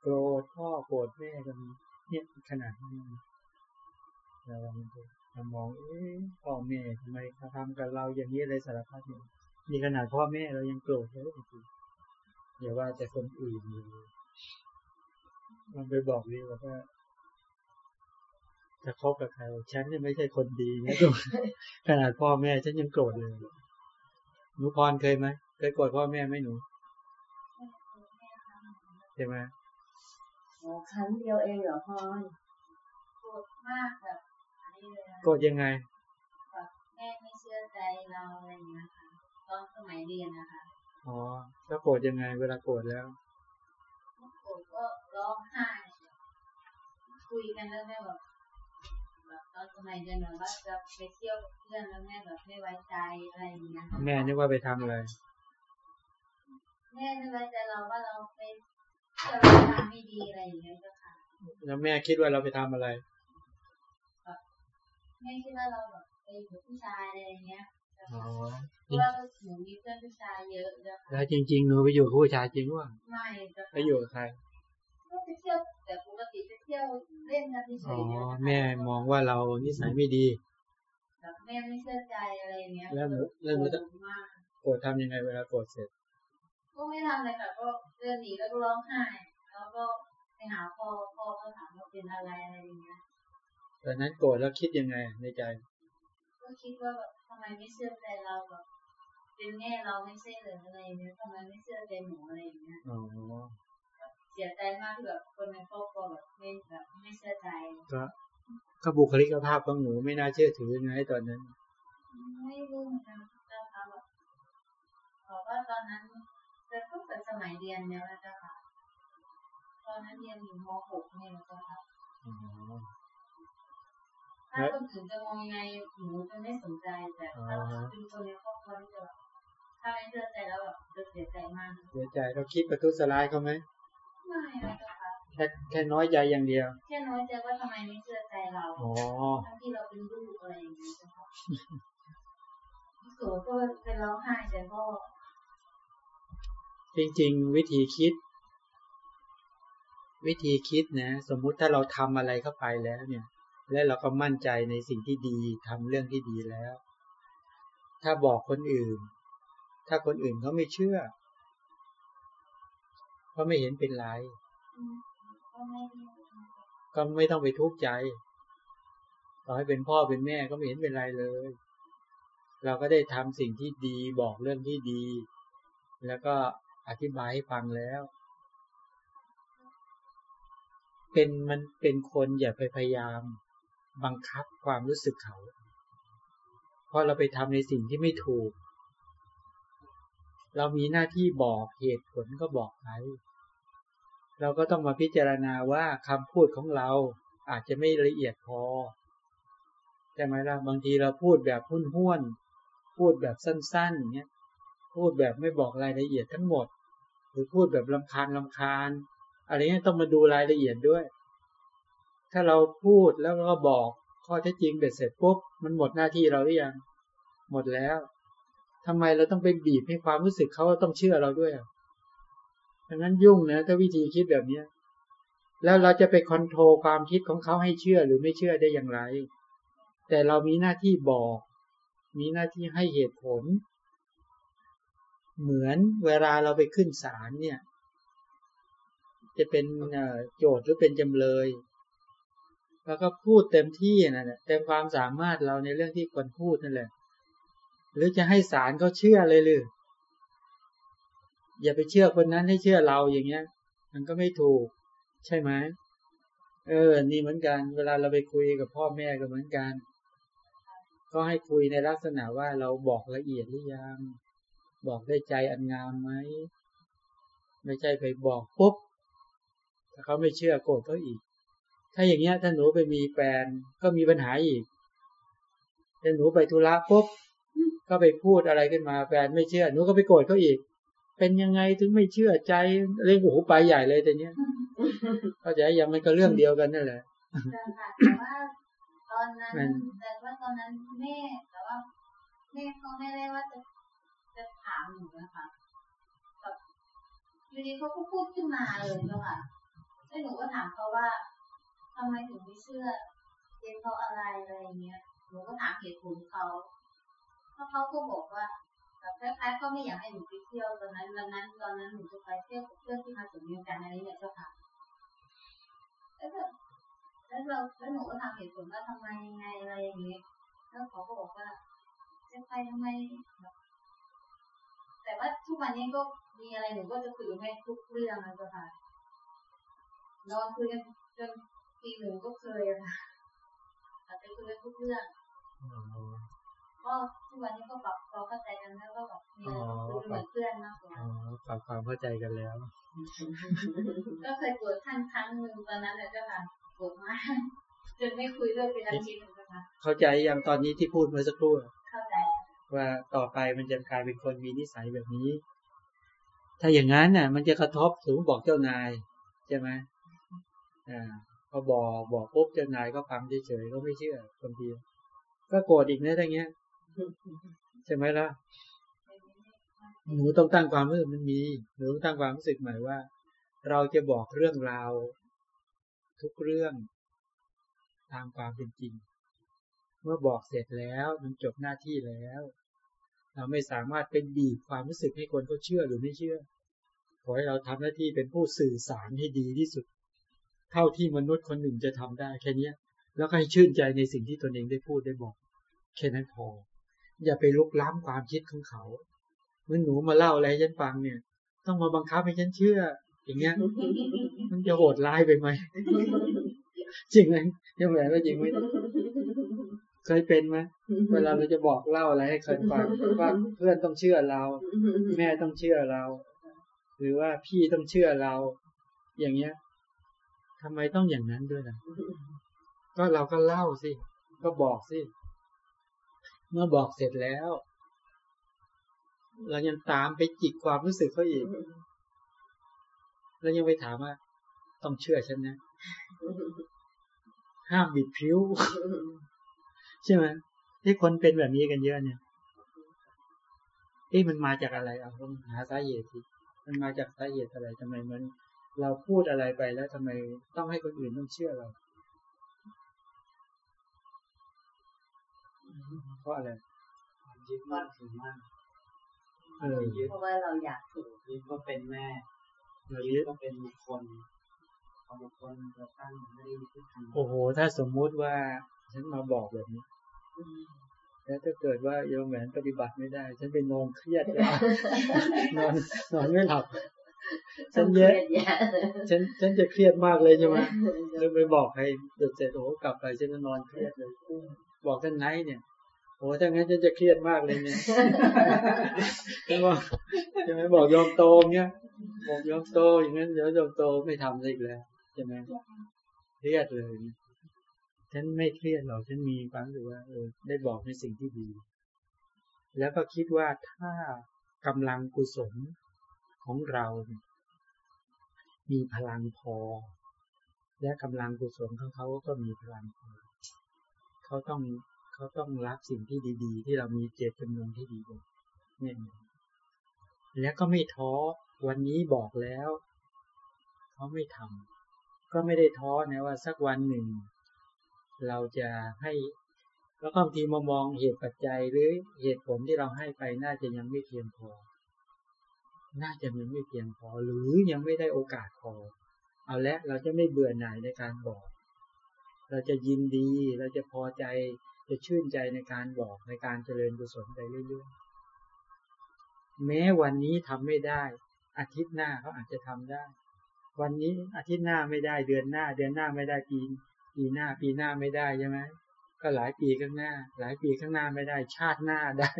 โกรธพ่อโกรธแม่ก็มีเนี่ยขนาดนี้เราลองดูเรามองเอ๊ะพ่อแม่ทำไมเขาทำกับเราอย่างนี้อะไรสารพัดเนี่ยนี่ขนาดพ่อแม่เรายังโกรธเลยจริงๆอย่าว่าแต่คนอื่นเลยมันไปบอกดีว่าจะคบกับใครฉันเนี่ยไม่ใช่คนดีนะขนาดพ่อแม่ฉันยังโกรธเลยหนูพรเคยไหมเคยโกรธพ่อแม่ไหมหนูใช่ไหม โอ้ครั้งเดียวเองเหรอพลอยโกรธมากแบบอันนี้เลยนะโกรธยังไงแบบแม่ไม่เชื่อใจเราอะไรอย่างเงี้ยค่ะตอนสมัยเรียนนะคะอ๋อแล้วโกรธยังไง เวลาโกรธแล้วเมื่อโกรธก็ร้องไห้คุยกันแล้วแม่แบบแบบตอนสมัยเรียนแบบว่าจะไปเที่ยวกับเพื่อนแล้วแม่แบบไม่ไว้ใจอะไรอย่างเงี้ยค่ะแม่นึกว่าไปทำอะไรแม่ไม่ไว้ใจเราว่าเราไป เที่ยวแล้วทำไม่ดีอะไรอย่างเงี้ยเจ้าค่ะแล้วแม่คิดว่าเราไปทำอะไรแม่คิดว่าเราแบบไปอยู่กับผู้ชายอะไรอย่างเงี้ยเจ้าอ๋อค่ะเพราะว่าหนูมีเพื่อนผู้ชายเยอะเจ้าค่ะแล้วจริง ๆ หนูไปอยู่กับผู้ชายจริงว่าไม่เจ้าไปค่ะอยู่กับใครก็ไปเที่ยวแต่ปกติไปเที่ยวเล่นกันเฉอ๋อยๆนะคะแม่มองว่าเรานิสัยไม่ดีแบบแม่ไม่เชื่อใจอะไรอย่างเงี้ยแล้วหนูแล้วหนูจะโกรธมากโกรธทำยังไงเวลาโกรธเสร็จ ก็ไม่ทำอะไรค่ะก็เดินหนีแล้วก็ร้องไห้แล้วก็ไปหาพ่อพ่อก็ถามว่าเป็นอะไรอะไรอย่างเงี้ยตอนนั้นโกรธแล้วคิดยังไงในใจ ก็คิดว่าแบบทำไมไม่เชื่อใจเราแบบเป็นแม่เราไม่ใช่เหรืออะไรอย่างเงี้ยทำไมไม่เชื่อใจหนูอะไรอย่างเงี้ยอ๋อเสียใจมากที่แบบคนในครอบครัวแบบไม่แบบไม่เชื่อใจก็ก็บุคลิกภาพของหนูไม่น่าเชื่อถือไงตอนนั้น ไม่รู้เหมือนกันเจ้าค่ะแบบบอกว่าตอนนั้น จะตั้งแต่สมัยเรียนเนี่ยนะเจ้าค่ะตอนนั้นเรียนอยู่ม .6 เนี่ยนะเจ้าค่ะอ๋อถ้าคนอื่นจะมองยังไงหนูจะไม่สนใจแต่ถ้าเป็นคนในครอบครัวนี่จะแบบถ้าไม่เชื่อใจแล้วแบบจะเสียใจมากเสียใจเราคิดประทุษร้ายเขาไหมไม่นะเจ้าค่ะแค่แค่น้อยใจอย่างเดียว แค่น้อยใจว่าทำไมไม่เชื่อใจเราอ๋อทั้งที่เราเป็นลูกอะไรอย่างเงี้ยเจ้าค่ะพี่โสก็เป็นร้องไห้แต่ก็ จริงๆ วิธีคิด วิธีคิดนะ สมมุติถ้าเราทำอะไรเข้าไปแล้วเนี่ย และเราก็มั่นใจในสิ่งที่ดีทำเรื่องที่ดีแล้ว ถ้าบอกคนอื่น ถ้าคนอื่นเขาไม่เชื่อก็ไม่เห็นเป็นไร ก็ไม่ต้องไปทุกข์ใจต่อให้เป็นพ่อเป็นแม่ก็ไม่เห็นเป็นไรเลย เราก็ได้ทำสิ่งที่ดีบอกเรื่องที่ดี แล้วก็ อธิบายให้ฟังแล้ว เป็นมันเป็นคนอย่าไปพยายาม บังคับความรู้สึกเขา เพราะเราไปทำในสิ่งที่ไม่ถูก เรามีหน้าที่บอกเหตุผลก็บอกไปเราก็ต้องมาพิจารณาว่าคำพูดของเราอาจจะไม่ละเอียดพอใช่ไหมล่ะบางทีเราพูดแบบหุ้นห้วน พูดแบบสั้นๆเนี้ยพูดแบบไม่บอกรายละเอียดทั้งหมด หรือพูดแบบลำคาญลำคาญ อะไรเงี้ยต้องมาดูรายละเอียดด้วย ถ้าเราพูดแล้วก็บอกข้อเท็จจริงเบ็ดเสร็จปุ๊บมันหมดหน้าที่เราหรือยัง หมดแล้วทำไมเราต้องไปบีบให้ความรู้สึกเขาต้องเชื่อเราด้วยอะดังนั้นยุ่งนะถ้าวิธีคิดแบบเนี้ยแล้วเราจะไปคอนโทรลความคิดของเขาให้เชื่อหรือไม่เชื่อได้อย่างไร แต่เรามีหน้าที่บอก มีหน้าที่ให้เหตุผล เหมือนเวลาเราไปขึ้นศาลเนี่ย จะเป็นโจทย์หรือเป็นจำเลย แล้วก็พูดเต็มที่นั่นแหละเต็มความสามารถเราในเรื่องที่ควรพูดนั่นแหละ หรือจะให้ศาลเขาเชื่อเลยหรืออย่าไปเชื่อคนนั้นให้เชื่อเราอย่างเงี้ย มันก็ไม่ถูก ใช่ไหมเออ นี่เหมือนกัน เวลาเราไปคุยกับพ่อแม่ก็เหมือนกัน ก็ให้คุยในลักษณะว่าเราบอกละเอียดหรือยัง บอกได้ใจอันงามไหมไม่ใช่ไปบอกปุ๊บถ้าเขาไม่เชื่อโกรธเขาอีก ถ้าอย่างเงี้ยถ้าหนูไปมีแฟนก็มีปัญหาอีกถ้าหนูไปธุระปุ๊บก็ไปพูดอะไรขึ้นมาแฟนไม่เชื่อหนูก็ไปโกรธเขาอีก เป็นยังไงถึงไม่เชื่อใจเรื่องโอ้โหไปใหญ่เลยแต่เนี้ยเข้าใจยังมันก็เรื่องเดียวกันนั่นแหละแต่ว่าตอนนั้นแต่ว่าตอนนั้นแม่แต่ว่าแม่เขาไม่ได้ว่าจะ จะถามหนูนะคะแบบอยู่ดีเขาก็พูดขึ้นมาเลยเนาะค่ะแล้วหนูก็ถามเขาว่าทำไมถึงไม่เชื่อเป็นเพราะอะไรอะไรเงี้ย หนูก็ถามเหตุผลเขาเพราะเขาก็บอกว่าแบบคล้ายๆก็ไม่อยากให้หนูไปเที่ยวตอนนั้นวันนั้นตอนนั้นหนูจะไปเที่ยวกับเพื่อนที่มาสมเด็จกันอะไรเนี่ยเจ้าค่ะแล้วแบบแล้วเราแล้วหนูก็ทำเหตุผลว่าทำไมยังไงอะไรอย่างเงี้ยแล้วเขาก็บอกว่าจะไปทำไม แบบแต่ว่าทุกวันนี้ก็มีอะไรหนูก็จะคุยกับแม่ทุกเรื่องนะเจ้าค่ะนอนคุยกันจนปีหนึ่งก็เคยค่ะอาจจะคุยกันทุกเรื่องก็ทุกวันนี้ก็ปรับความเข้าใจกันแล้วก็แบบมีอะไรคุยเหมือนเพื่อนมากกว่าอ๋อปรับความเข้าใจกันแล้ว ก็เคยโกรธท่านครั้งหนึ่งตอนนั้นแหละเจ้าค่ะโกรธมากจนไม่คุยด้วยเป็นอาทิตย์เลยเจ้าค่ะเข้าใจอย่างตอนนี้ที่พูดเมื่อสักครู่เข้าใจ ว่าต่อไปมันจะกลายเป็นคนมีนิสัยแบบนี้ ถ้าอย่างนั้นน่ะ มันจะกระทบถึงบอกเจ้านายใช่ไหมอ่าพอบอกบอกปุ๊บเจ้านายก็ฟังเฉยๆก็ไม่เชื่อบางทีก็โกรธอีกนะอย่างเงี้ยใช่ไหมล่ะหนูต้องตั้งความรู้สึกมันมีหนูต้องตั้งความรู้สึกใหม่ว่า เราจะบอกเรื่องราว ทุกเรื่อง ตามความเป็นจริง เมื่อบอกเสร็จแล้วมันจบหน้าที่แล้ว เราไม่สามารถเป็นบีบความรู้สึกให้คนเขาเชื่อหรือไม่เชื่อ ขอให้เราทำหน้าที่เป็นผู้สื่อสารให้ดีที่สุด เท่าที่มนุษย์คนหนึ่งจะทำได้แค่เนี้ยแล้วก็ให้ชื่นใจในสิ่งที่ตนเองได้พูดได้บอก แค่นั้นพอ อย่าไปลุกล้ำความคิดของเขาเมื่อหนูมาเล่าอะไรฉันฟังเนี่ย ต้องมาบังคับให้ฉันเชื่อ อย่างเงี้ย มันจะโหดร้ายไปไหมจริงไหมยังไงว่จริงไหม เคยเป็นไหมเวลาเราจะบอกเล่าอะไรให้ใครฟังว่าเพื่อนต้องเชื่อเรา แม่ต้องเชื่อเรา หรือว่าพี่ต้องเชื่อเรา อย่างเงี้ยทำไมต้องอย่างนั้นด้วยล่ะ ก็เราก็เล่าสิ ก็บอกสิ เมื่อบอกเสร็จแล้ว เรายังตามไปจิกความรู้สึกเขาอีกแล้วยังไปถามว่า ต้องเชื่อฉันนะ ห้ามบิดผิว ใช่ไหมที่คนเป็นแบบนี้กันเยอะเนี่ยเอ๊ะมันมาจากอะไรเอาต้องหาสาเหตุสิมันมาจากสาเหตุอะไรทำไมมันเราพูดอะไรไปแล้วทำไมต้องให้คนอื่นต้องเชื่อเราเพราะอะไรความยึดมั่นถือมั่นเออยึดเพราะว่าเราอยากถูกยึดว่าเป็นแม่เรายึยึดดว่าเป็นบุคคลพอบุคคลเราตั้งไม่ได้ยึดที่ทำโอ้โห ถ้าสมมุติว่า ฉันมาบอกแบบนี้แล้วถ้าเกิดว่าโยมแหวนปฏิบัติไม่ได้ ฉันไปนอนเครียดเลยนอนนอนไม่หลับ ฉันเยอะแย่ฉันฉันจะเครียดมากเลยใช่ไหมแล้วไปบอกใครเสร็จเสร็จโอ้โหกลับไปฉันก็นอนเครียดเลย บอกท่านไนท์เนี่ยโอ้ถ้างั้นฉันจะเครียดมากเลยเนี่ยใช่ไหมใช่ไหมบอกโยมโตเงี้ยบอกโยมโตอย่างนั้นเดี๋ยวโยมโตไม่ทำอีกแล้วใช่ไหมเครียดเลย ฉันไม่เครียดหรอกฉันมีความรู้สึกว่าเออได้บอกในสิ่งที่ดี แล้วก็คิดว่าถ้ากำลังกุศลของเรา มีพลังพอ และกำลังกุศลของเขาก็มีพลังพอเขาต้องเขาต้องรับสิ่งที่ดี ๆ ที่เรามีเจตจำนงที่ดีเนี่ยแล้วก็ไม่ท้อวันนี้บอกแล้ว เขาไม่ทำก็ไม่ได้ท้อนะว่าสักวันหนึ่ง เราจะให้แล้วบางทีมามองเหตุปัจจัยหรือเหตุผลที่เราให้ไปน่าจะยังไม่เพียงพอ น่าจะยังไม่เพียงพอ หรือยังไม่ได้โอกาสพอ เอาละเราจะไม่เบื่อหน่ายในการบอก เราจะยินดี เราจะพอใจ จะชื่นใจในการบอกในการเจริญกุศลไปเรื่อยๆ แม้วันนี้ทำไม่ได้ อาทิตย์หน้าเขาอาจจะทำได้ วันนี้อาทิตย์หน้าไม่ได้เดือนหน้า เดือนหน้าไม่ได้ปี ปีหน้าปีหน้าไม่ได้ใช่ไหมก็หลายปีข้างหน้า หลายปีข้างหน้าไม่ได้ ชาติหน้าได้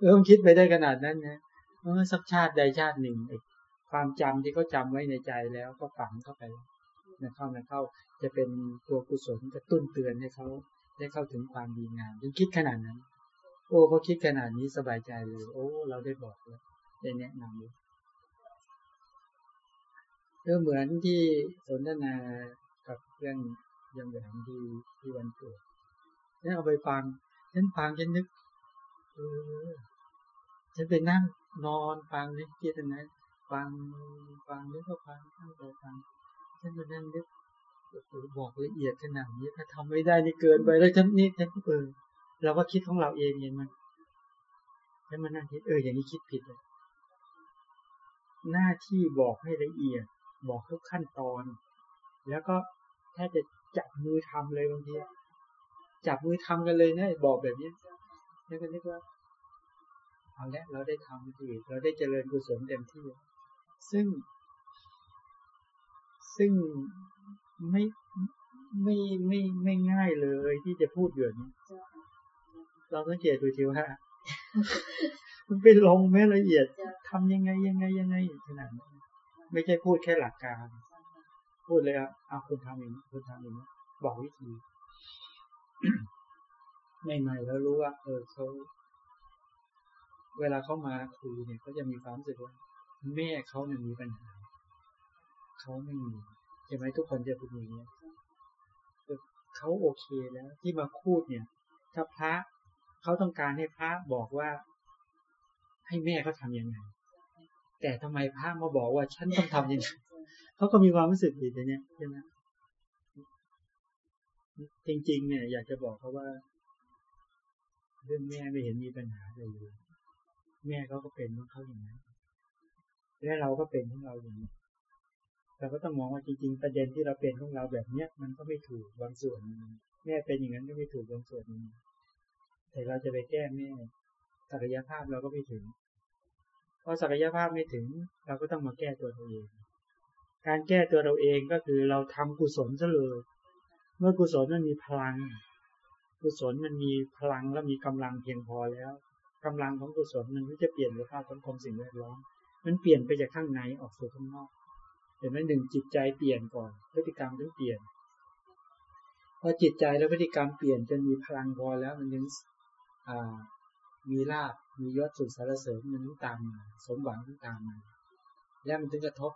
เออคิดไปได้ขนาดนั้นนะเออสักชาติใดชาติหนึ่งความจำที่เขาจาไว้ในใจแล้วก็ฝังเข้าไปนะเข้านะเข้าจะเป็นตัวกุศลกระตุ้นเตือนให้เขาได้เข้าถึงความดีงามจึงคิดขนาดนั้น โอ้เขาคิดขนาดนี้สบายใจเลย โอ้ เราได้บอกแล้วได้แนะนำเลยก็เหมือนที่สนทนากับเพื่อน ยังแหวนที่ที่วันเกิดฉันเอาไปฟังฉันฟังฉันนึกเออฉันไปนั่งนอนฟังนึกคิดนะฟังฟังนึกก็ฟังตั้งใจฟังฉันไปนั่งนึกบอกละเอียดขนาดนี้ถ้าทำไม่ได้นี่เกินไปแล้วฉันนี่ฉันก็เออเราก็คิดของเราเองเองมันฉันมานั่งคิดเอออย่างนี้คิดผิดเลยหน้าที่บอกให้ละเอียด บอกทุกขั้นตอน แล้วก็แค่จะ จับมือทำเลยบางทีจับมือทำกันเลยนะบอกแบบนี้แล้วก็นึกว่าเอาละเราได้ทำดีเราได้เจริญกุศลเต็มที่ ซึ่ง ซึ่งไม่ไม่ไม่ไม่ง่ายเลยที่จะพูดอย่างนี้เราสังเกตดูทีว่า มันไปลงแม้ละเอียดทำยังไงยังไงยังไงขนาดไม่ใช่พูดแค่หลักการ พูดเลยอะเอาคุณทำอย่างนี้คุณทำอย่างนี้บอกวิธีใหม่ๆแล้วรู้ว่า เออเขาเวลาเขามาคุยเนี่ยเขาจะมีความรู้สึกว่า แม่เขาเนี่ยมีปัญหาเขาไม่มีใช่ไหมทุกคนจะเป็นอย่างนี้เขาโอเคแล้ว ที่มาพูดเนี่ย ถ้าพระเขาต้องการให้พระบอกว่า ให้แม่เขาทำยังไงแต่ทำไมพระมาบอกว่าฉันต้องทำยังไง เขาก็มีความรู้สึกผิดีแต่เนี้ยใช่ไหมจริง ๆ เนี่ย อยากจะบอกเขาว่า เรื่องแม่ไม่เห็นมีปัญหาเลยแม่เขาก็เป็นของเขาอย่างนั้นและเราก็เป็นของเราอย่างนี้เราก็ต้องมองว่าจริง ๆ ประเด็นที่เราเป็นของเราแบบเนี้ย มันก็ไม่ถูกบางส่วนแม่เป็นอย่างนั้นก็ไม่ถูกบางส่วนแต่เราจะไปแก้แม่ศักยภาพเราก็ไม่ถึงพอศักยภาพไม่ถึง เราก็ต้องมาแก้ตัวเราเอง การแก้ตัวเราเองก็คือเราทำกุศลซะเลย เมื่อกุศลมันมีพลัง กุศลมันมีพลังและมีกำลังเพียงพอแล้วกำลังของกุศลมันก็จะเปลี่ยนสภาพสังคมสิ่งแวดล้อม มันเปลี่ยนไปจากข้างในออกสู่ข้างนอก เห็นไหมหนึ่งจิตใจเปลี่ยนก่อน พฤติกรรมต้องเปลี่ยน พอจิตใจและพฤติกรรมเปลี่ยนจนมีพลังพอแล้วมันยังมีลาบมียศสุขสารเสริญมันต้องตามมาสมหวังต้องตามมาแล้วมันถึงกระทบ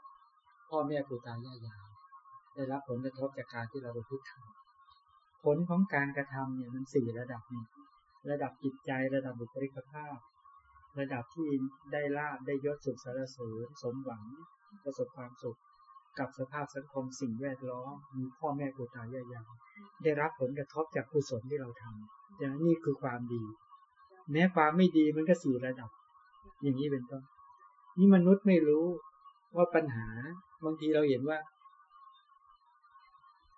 พ่อแม่ครูตายายายได้รับผลกระทบจากการที่เราไปพูดทำผลของการกระทำเนี่ยมันสี่ระดับนี่ระดับจิตใจระดับบุคลิกภาพ ระดับที่ได้ลาบได้ยศสุขสารเสริญสมหวังประสบความสุข กับสภาพสังคมสิ่งแวดล้อมมีพ่อแม่ครูตายายายได้รับผลกระทบจากกุศลที่เราทำอย่างนี้คือความดี แม้ความไม่ดีมันก็สี่ระดับ อย่างนี้เป็นต้นนี่มนุษย์ไม่รู้ ว่าปัญหาบางทีเราเห็นว่า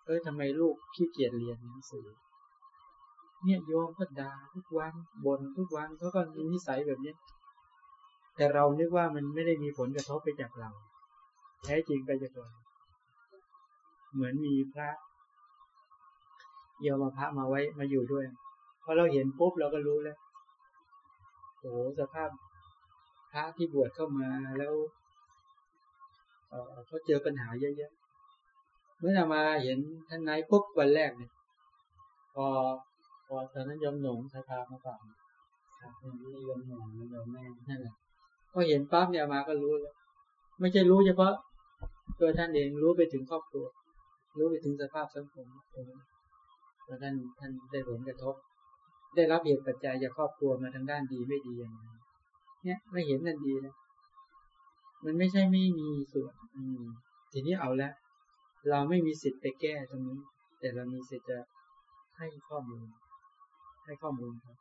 เออทำไมลูกขี้เกียจเรียนหนังสือ เนี่ยโยมก็ด่าทุกวันบ่นทุกวันเขาก็มีนิสัยแบบนี้แต่เรานึกว่ามันไม่ได้มีผลกระทบไปจากเรา แท้จริงไปจากเราเหมือนมีพระโยมมาพระมาไว้มาอยู่ด้วยพอเราเห็นปุ๊บเราก็รู้แล้วโอ้สภาพพระที่บวชเข้ามาแล้ว เขาเจอปัญหาเยอะๆเมื่อมาเห็นท่านนายปุ๊บวันแรกเนี่ยพอพอตอนนั้นยมหนงสภามาฟังครับนี่ยมหนงยมแม่นั่นแหละพอเห็นปั๊บเนี่ยมาก็รู้แล้วไม่ใช่รู้เฉพาะตัวท่านเองรู้ไปถึงครอบครัว รู้ไปถึงสภาพสังคมเพราท่านท่านได้ผลกระทบ ได้รับเหตุปัจจัยจากครอบครัวมาทางด้านดีไม่ดีอย่างนี้เนี่ยไม่เห็นนั่นดีนะ มันไม่ใช่ไม่มีส่วน อืม ทีนี้เอาล้วเราไม่มีสิทธิ์ไปแก้ตรงนี้ แต่เรามีสิทธิ์จะให้ข้อมูล ให้ข้อมูลครับ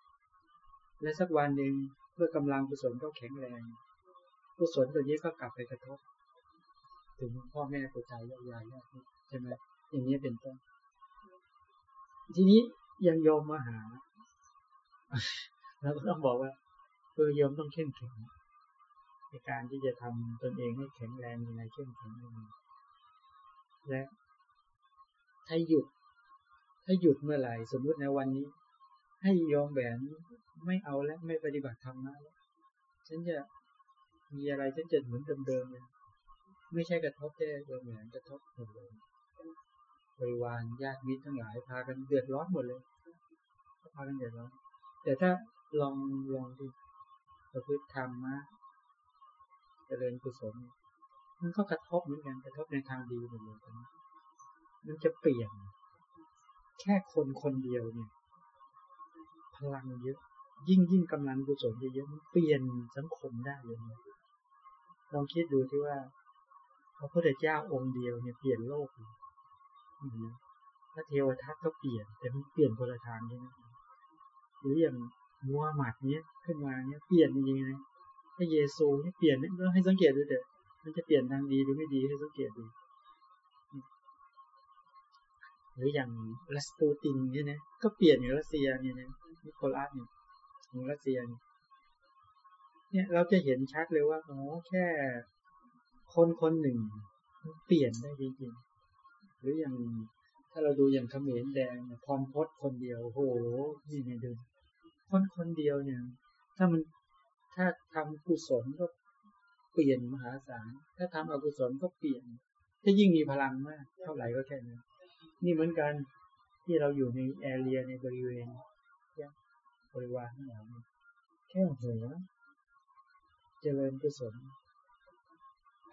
และสักวันหนึ่งเมื่อกำลังกุศลก็แข็งแรงกุศลตัวนี้ก็กลับไปกระทบ ถึงพ่อแม่ปู่ตายายยายใช่ไหมอย่างนี้เป็นต้นทีนี้ยังโยมมาหาเราก็ต้องบอกว่าคือโยมต้องเข้มแข็ง ในการที่จะทำตนเองให้แข็งแรงยังไงเข้มแข็งยังไงและถ้าหยุด ถ้าหยุดเมื่อไหร่สมมุติในวันนี้ ให้ยอมแหวนไม่เอาและไม่ปฏิบัติธรรมนะแล้วฉันจะมีอะไรฉันจะเหมือนเดิมๆเลยไม่ใช่กระทบแค่ยอมแหวนกระทบหมดเลยบริวารญาติมิตรทั้งหลายพากันเดือดร้อนหมดเลยพากันเดือดร้อนแต่ถ้าลองลองดูประพฤติธรรมนะ เจริญกุศล มันก็กระทบเหมือนกันกระทบในทางดีหมดเลยมันจะเปลี่ยน แค่คนคนเดียวเนี่ย พลังเยอะ ยิ่งยิ่งกำลังกุศลเยอะมันเปลี่ยนสังคมได้เลยลองคิดดูที่ว่าพระพุทธเจ้าองค์เดียวเนี่ยเปลี่ยนโลกพระเทวทัตก็เปลี่ยน แต่มันเปลี่ยนคนละทางใช่ไหมหรืออย่างมัวหมัดเนี้ยขึ้นมาเนี้ยเปลี่ยนจริงๆนะ พระเยซูให้เปลี่ยนเนี่ยให้สังเกตดูเถอะมันจะเปลี่ยนทางดีหรือไม่ดีให้สังเกตดู หรืออย่างรัสตูตินเนี่ยนะก็เปลี่ยนอยู่รัสเซียเนี่ยนะนิโคลัสเนี่ยของรัสเซียเนี่ยเนี่ยเราจะเห็นชัดเลยว่าอ๋อแค่คนคนหนึ่งเปลี่ยนได้จริงๆหรืออย่างถ้าเราดูอย่างเขมรแดงพรพศคนเดียวโหนี่ในดูคนคนเดียวเนี่ย ถ้ามัน ถ้าทำกุศลก็เปลี่ยนมหาศาล ถ้าทำอกุศลก็เปลี่ยนถ้ายิ่งมีพลังมาก เท่าไหร่ก็แค่นั้นนี่เหมือนกันที่เราอยู่ในแอเรียในบริเวณบริวารทั้งหลายแค่หัวเจริญกุศล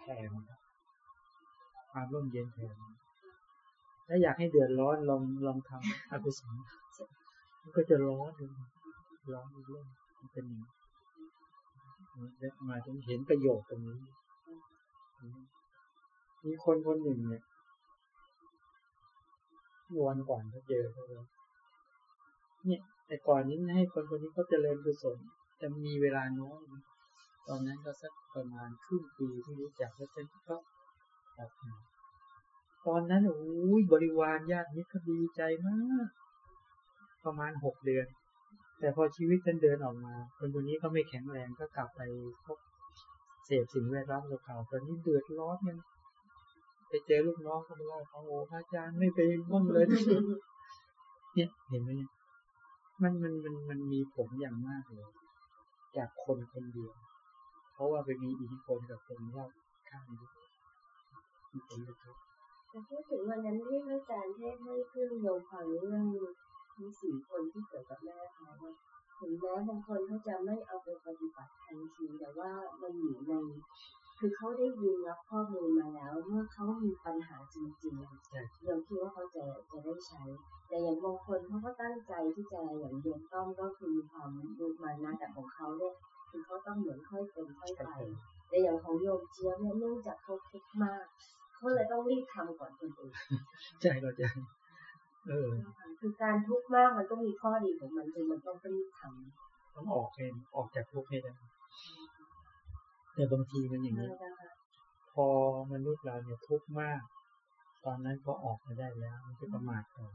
แผ่ความร่มเย็นแผ่ถ้าอยากให้เดือดร้อนลองลองทำอกุศลมันก็จะร้อนร้อนเรื่องมันเป็นอย่าง มาถึงเห็นประโยชน์ตรงนี้ มีคนคนหนึ่งเนี่ยวันก่อนเขาเจอเขาเลยเนี่ยแต่ก่อนนี้ให้คนคนนี้เขาเจริญกุศลแต่มีเวลาน้อยตอนนั้นก็สักประมาณครึ่งปีที่รู้จักแล้วฉันก็แบบตอนนั้นโอ้ยบริวารญาติมิตรดีใจมาก ประมาณหกเดือน แต่พอชีวิตกันเดินออกมา คนคนนี้ก็ไม่แข็งแรงก็กลับไปพบเสพสิ่งแวดล้อมเก่าๆตอนนี้เดือดร้อนเนี่ยไปเจอลูกน้องเขาบอกว่าโอ้พระอาจารย์ไม่ไปบ้างเลย เนี่ยเห็นไหมเนี่ยมันมันมันมันมีผลอย่างมากเลย จากคนคนเดียว เพราะว่าไปมีอิทธิพลกับคนรอบข้างด้วยมีผลกระทบแต่พูดถึงวันนั้นที่พระอาจารย์เทศให้เพื่อนโยมฟังเรื่อง มีสี่คนที่เกิดกับแม่เขาว่าถึงแม้บางคนเขาจะไม่เอาไปปฏิบัติทันทีแต่ว่ามันอยู่ใน คือเขาได้ยินรับข้อมูลมาแล้ว เมื่อเขามีปัญหาจริงๆใช่โยมคิดว่าเขาจะจะได้ใช้ แต่อย่างบางคนเขาก็ตั้งใจที่จะอย่างโยมต้อมก็คือมีความดูมานะแต่ของเขาเนี่ยคือเขาต้องเหมือนค่อยเป็นค่อยไปแต่อย่างของโยมเจี๊ยบเนี่ยเนื่องจากเขาคิดมากเขาเลยต้องรีบทำก่อนคนอื่นใช่เราจะ คือการทุกข์มากมันก็มีข้อดีของมันคือมันต้องรีบทำต้องออกเองออกจากทุกข์ให้ได้แต่บางทีมันอย่างนี้พอมนุษย์เราเนี่ยทุกข์มาก ตอนนั้นก็ออกมาได้แล้ว มันจะประมาทต่อ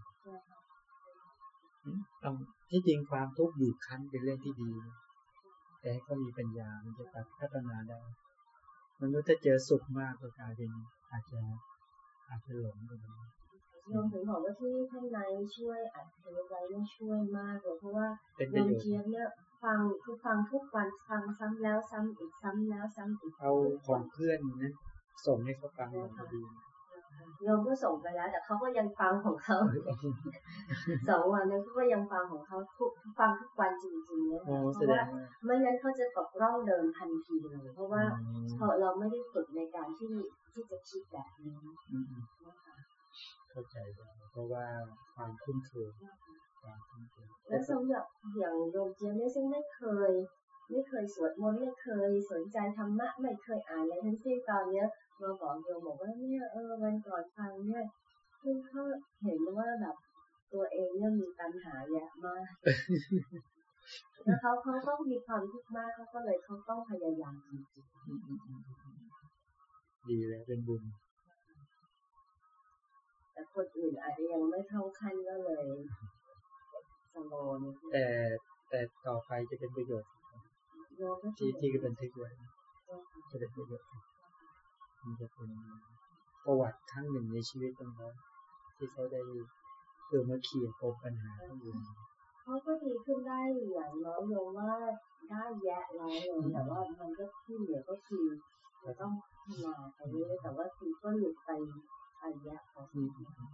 ต้องที่จริงความทุกข์บีบคั้นเป็นเรื่องที่ดี แต่ให้เขามีปัญญา มันจะพัฒนาได้ มนุษย์ถ้าเจอสุขมากก็กลายเป็นอาจจะอาจจะหลงไป เลยโยมถึงบอกว่าที่ท่านนายช่วยอัดเทปไว้เนี่ยช่วยมากเลยเพราะว่าเป็นปโยระมโยชน์เจี๊ยบเนี่ยฟังคือฟังทุกวันฟังซ้ำแล้วซ้ำอีกซ้ำแล้วซ้ำอีกเอาของเพื่อนนั้นส่งให้เขาฟังอย่างดีโยมก็ส่งไปแล้ว แต่เขาก็ยังฟังของเขาสองวันนั้นเขาก็ยังฟังของเขาทุกฟังทุกวันจริงๆเนี่ยอ๋อเพแสราะดว่างว่าไม่งั้นเขาจะตกร่องเดิมทันทีเลย เพราะว่าอืมเพราะเราไม่ได้ฝึกในการที่ที่จะคิดแบบนี้ ราะว่าความคุ้นเคยความคุ้นเคยแล้วสำหรับอย่างโยมเจียมเนี่ยซึ่งไม่เคย ไม่เคยสวดมนต์ไม่เคยสนใจธรรมะไม่เคยอ่านอะไรทั้งสิ้นตอนเนี้ยมาบอกโยมบอกว่าเนี่ยเออวันก่อนฟังเนี่ยเพิ่งเขาเห็นว่าแบบตัวเองเนี่ยมีปัญหาเยอะมากแล้วเขาเขาก็มีความทุกข์มากเขาก็เลยเขาต้องพยายามจริงอืมอืมอืมอืมดีแล้วเป็นบุญๆ แต่คนอื่นอาจจะยังไม่เข้าขั้นก็เลยสโลว์นิดนึงแต่แต่ต่อไปจะเป็นประโยชน์โยมก็ที่ที่ที่บันทึกไว้จะเป็นประโยชน์มันจะเป็นประวัติครั้งหนึ่งในชีวิตของเขาที่เขาได้เพื่อมาเขี่ยร์ปมปัญหาทั้งหมดเขาก็ดีขึ้นได้อย่างน้อยโยมว่าได้แยะแล้วเลยแต่ว่ามันก็ที่เหลือก็คือเราต้องพัฒนาไปเรื่อยๆแต่ว่าคือก็หลุดไป อันแยะพอสอืมมควร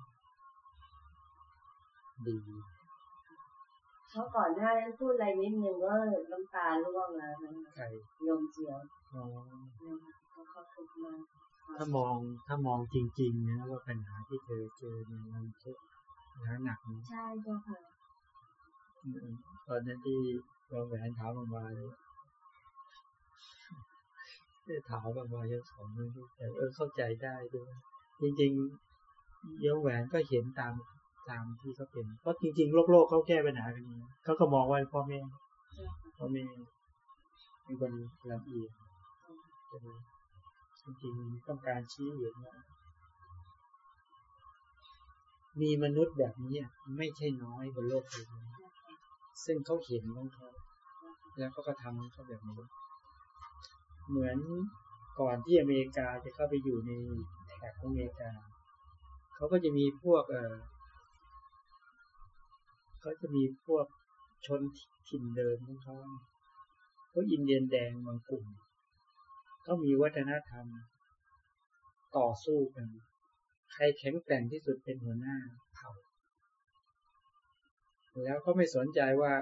ดีเพราะก่อนหน้านั้นพูดอะไรนิดนึงก็น้ำตาร่วงแล้วนะใครโยมเจียวอ๋อนะคะเขาเขาทุกข์มากถ้ามองถ้ามองจริงๆนะว่าปัญหาที่เธอเจอเนี่ยมันทุกข์หนาหนักนะใช่เจ้าค่ะอืมตอนนั้นที่เราแหวนถามมาเนี่ยได้ถามมาว่ายังสอนไม่รู้แต่เออเข้าใจได้ด้วย จริงๆโยมแหวนก็เห็นตามตามที่เขาเป็นเพราะจริง ๆ โลกโลกเขาแก้ปัญหากันนี้เขาก็มองว่าพ่อแม่พ่อแม่เป็นคนลำเอียงใช่ไหมจริงๆต้องการชี้เห็นว่ามีมนุษย์แบบนี้ไม่ใช่น้อยบนโลกใบนี้ซึ่งเขาเห็นของเขาแล้วเขาก็ทำของเขาแบบนี้ เหมือนก่อนที่อเมริกาจะเข้าไปอยู่ใน แถบของอเมริกาเขาก็จะมีพวกเออเขาจะมีพวกชนถิ่นเดิมของเขาพวกอินเดียนแดงบางกลุ่มเขามีวัฒนธรรมต่อสู้กัน ใครแข็งแกร่งที่สุดเป็นหัวหน้าเผ่า แล้วก็ไม่สนใจว่า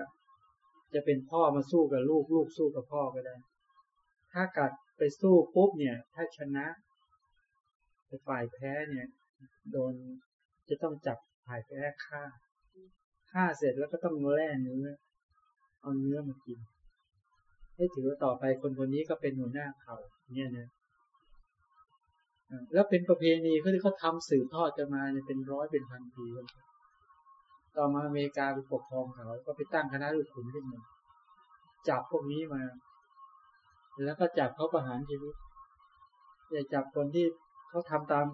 จะเป็นพ่อมาสู้กับลูกลูกสู้กับพ่อก็ได้ ถ้ากัดไปสู้ปุ๊บเนี่ย ถ้าชนะ ฝ่ายแพ้เนี่ย โดนจะต้องจับฝ่ายแพ้ฆ่าฆ่าเสร็จแล้วก็ต้องแล่เนื้อ เอาเนื้อมากินให้ถือว่าต่อไปคนคนนี้ก็เป็นหัวหน้าเผ่าเนี่ยนะแล้วเป็นประเพณีเขาที่เขาทำสืบทอดกันมาเนี่ยเป็นร้อยเป็นพันปีต่อมาอเมริกาไปปกครองเขาก็ไปตั้งคณะลูกขุนขึ้นมาจับพวกนี้มา แล้วก็จับเขาประหารชีวิตอย่าจับคนที่ เขาทำตาม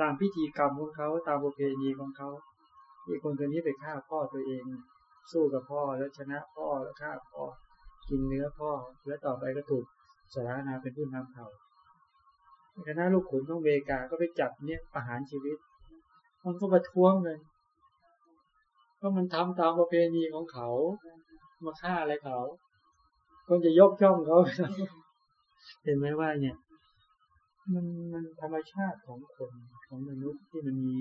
ตามพิธีกรรมของเขาตามประเพณีของเขาอีกคนคนนี้ไปฆ่าพ่อตัวเอง สู้กับพ่อแล้วชนะพ่อแล้วฆ่าพ่อกินเนื้อพ่อแล้วต่อไปก็ถูกสถานาเป็นผู้นำเผ่าคณะลูกขุนของเมกาก็ไปจับเนี่ยประหารชีวิต มันก็ประท้วงเลยก็มันทำตามประเพณีของเขา มาฆ่าอะไรเขา คนจะยกช่องเขา เห็นไหมว่าเนี่ย มันมันธรรมชาติของคนของมนุษย์ที่มันมี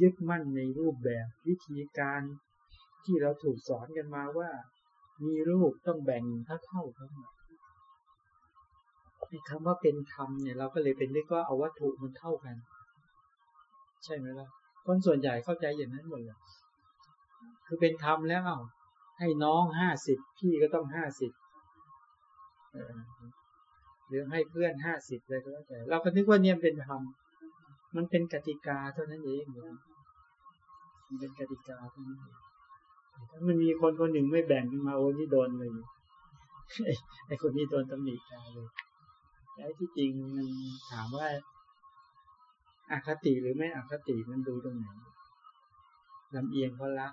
ยึดมั่นในรูปแบบวิธีการที่เราถูกสอนกันมาว่า มีรูปต้องแบ่งเท่าเท่ากันคำว่าเป็นธรรมเนี่ยเราก็เลยเป็นเรียกว่าเอาวัตถุมันเท่ากัน ใช่ไหมล่ะคนส่วนใหญ่เข้าใจอย่างนั้นหมดเลยคือเป็นธรรมแล้วให้น้องห้าสิบพี่ก็ต้องห้าสิบ หรือให้เพื่อนห้าสิบเลยก็แล้วแต่เราก็นึกว่าเนี่ยเป็นธรรมมันเป็นกติกาเท่านั้นเองมันเป็นกติกาเท่านั้นถ้ามันมีคนคนหนึ่งไม่แบ่งขึ้นมาโอ้นี่โดนเลยไอ้คนนี้โดนตำหนิตาเลยแต่ที่จริงมันถามว่าอาคติหรือไม่อาคติมันดูตรงไหนลำเอียงเพราะรัก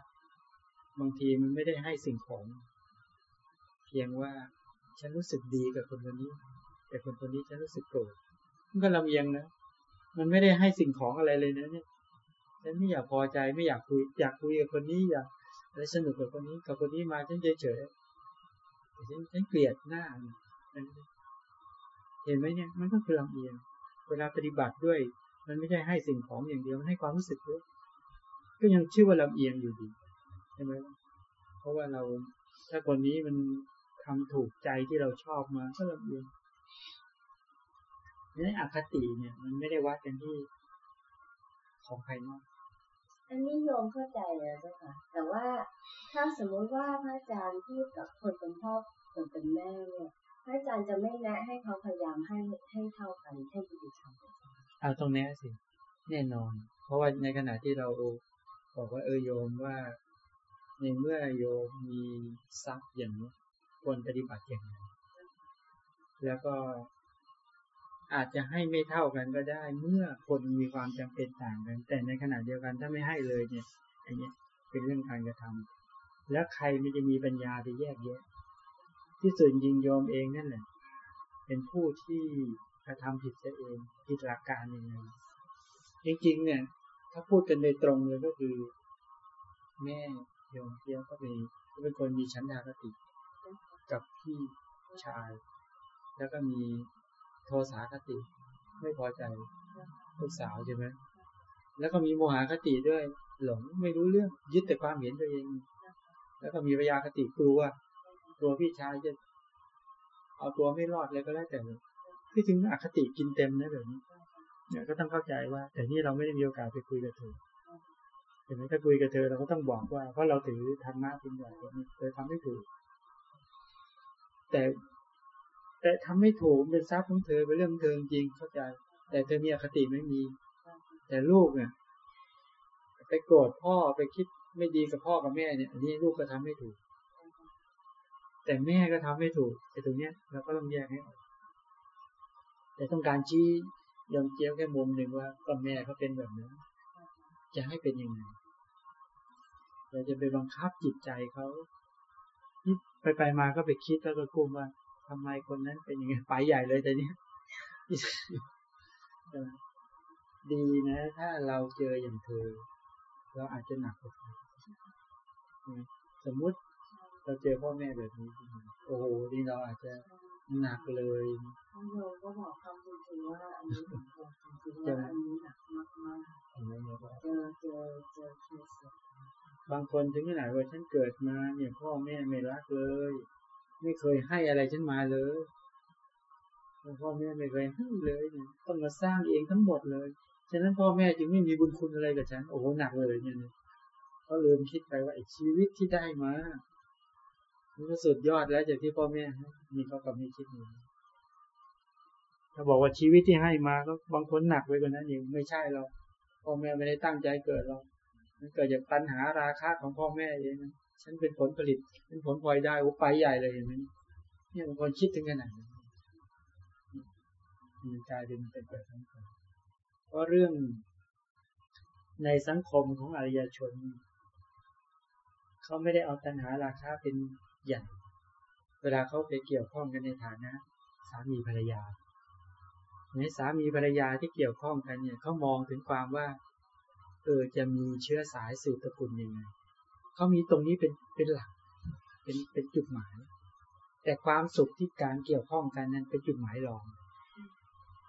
บางทีมันไม่ได้ให้สิ่งของ เพียงว่าฉันรู้สึกดีกับคนคนนี้ แต่คนคนนี้ฉันรู้สึกโกรธมันก็ลำเอียงนะ มันไม่ได้ให้สิ่งของอะไรเลยนะเนี่ยฉันไม่อยากพอใจไม่อยากคุย อยากคุยกับคนนี้อยากอะไรสนุกกับคนนี้กับคนนี้มาฉันเฉยเฉยฉันฉันเกลียดหน้าเห็นไหมเนี่ย มันก็คือลำเอียง เวลาปฏิบัติด้วย มันไม่ใช่ให้สิ่งของอย่างเดียวมันให้ความรู้สึกด้วยก็ยังชื่อว่าลำเอียงอยู่ดีใช่ไหมเพราะว่าเราถ้าคนนี้มันทำถูกใจที่เราชอบมาก็ลำเอียง นี่อคติเนี่ย มันไม่ได้วัดกันที่ของภายนอก อันนี้โยมเข้าใจแล้วเจ้าค่ะ แต่ว่าถ้าสมมติว่าพระอาจารย์พูดกับคนเป็นพ่อคนเป็นแม่เนี่ยพระอาจารย์จะไม่แนะให้เขาพยายามให้ให้เท่ากันให้ดีทำเอาตรงนี้สิ แน่นอน เพราะว่าในขณะที่เราบอกว่าเออโยมว่า ในเมื่อโยมมีทรัพย์อย่างนี้ควรปฏิบัติอย่างไร แล้วก็อาจจะให้ไม่เท่ากันก็ได้ เมื่อคนมีความจำเป็นต่างกัน แต่ในขณะเดียวกันถ้าไม่ให้เลยเนี่ยอันนี้เป็นเรื่องการกระทำแล้วใครไม่จะมีปัญญาไปแยกแยะ ที่ส่วนยิงยอมเองนั่นแหละเป็นผู้ที่กระทำผิดเองผิดหลักการยังไงจริงๆเนี่ย ถ้าพูดกันโดยตรงเลยก็คือ แม่โยมเทียวก็เป็นเป็นคนมีชั้นดาคติกับพี่ชาย แล้วก็มีโทสาคติ ไม่พอใจลูกสาวใช่ไหมแล้วก็มีโมหคติด้วย หลงไม่รู้เรื่องยึดแต่ความเห็นตัวเอง แล้วก็มีปัญญาคติกลัวกลัวพี่ชายจะเอาตัวไม่รอดเลยก็แล้วแต่ที่ถึงอคติกินเต็มนะแบบนี้เนี่ยก็ต้องเข้าใจว่า แต่นี่เราไม่ได้มีโอกาสไปคุยกับเธอเห็นไหมถ้าคุยกับเธอเราก็ต้องบอกว่าเพราะเราถือธรรมะเป็นใหญ่เธอทำไม่ถูก แต่ แต่ทำไม่ถูกเป็นทรัพย์ของเธอเป็นเรื่องเธอจริงเข้าใจ แต่เธอมีอคติไม่มี แต่ลูกเนี่ยไปโกรธพ่อไปคิดไม่ดีกับพ่อกับแม่เนี่ยอันนี้ลูกก็ทำไม่ถูก แต่แม่ก็ทำไม่ถูกไอ้ตรงเนี้ยเราก็ต้องแยกให้ออกแต่ต้องการชี้ยอมเจียวแค่มุมหนึ่งว่าก็แม่เขาเป็นแบบนั้นจะให้เป็นยังไงเราจะไปบังคับจิตใจเขาไปไปมาก็ไปคิดแล้วก็กลุ้มว่า ทำไมคนนั้นเป็นอย่างนี้ไปใหญ่เลยแต่นี้ดีนะ ถ้าเราเจออย่างเธอ เราอาจจะหนักกว่าสมมุติเราเจอพ่อแม่แบบนี้ โอ้โหนี่เราอาจจะหนักเลยพ่อโยก็บอกคำจริงๆว่าอันนี้จริงๆว่าอันนี้หนักมากๆเจอเจอเจอเคสบางคนถึงขนาดว่าฉันเกิดมาเนี่ยพ่อแม่ไม่รักเลย ไม่เคยให้อะไรฉันมาเลยพ่อแม่ไม่เคยให้เลยเนี่ยต้องมาสร้างเองทั้งหมดเลย ฉะนั้นพ่อแม่จึงไม่มีบุญคุณอะไรกับฉัน โอ้โหหนักเลยเนี่ยเขาลืมคิดไปว่าไอ้ชีวิตที่ได้มามันก็สุดยอดแล้วจากที่พ่อแม่มีเขากับม่คิดเลยถ้าบอกว่าชีวิตที่ให้มาก็บางคนหนักไปกว่านั้นอีกไม่ใช่เราพ่อแม่ไม่ได้ตั้งใจเกิดเรามันเกิดจากปัญหาราคาของพ่อแม่เองนะ ฉันเป็นผลผลิต เป็นผลพลอยได้โอ้ไปใหญ่เลยเห็นไหมเนี่ยบางคนคิดถึงขนาดนั้นมันกลายเป็นเป็นแบบนั้นเพราะเรื่องในสังคมของอริยชน เขาไม่ได้เอาตัณหาราคาเป็นใหญ่เวลาเขาไปเกี่ยวข้องกันในฐานะ สามีภรรยา ในสามีภรรยาที่เกี่ยวข้องกันเนี่ยเขามองถึงความว่าเออจะมีเชื้อสายสืบตระกูลยังไง เขามีตรงนี้เป็นเป็นหลัก เป็นเป็นจุดหมาย แต่ความสุขที่การเกี่ยวข้องกันนั้นเป็นจุดหมายรอง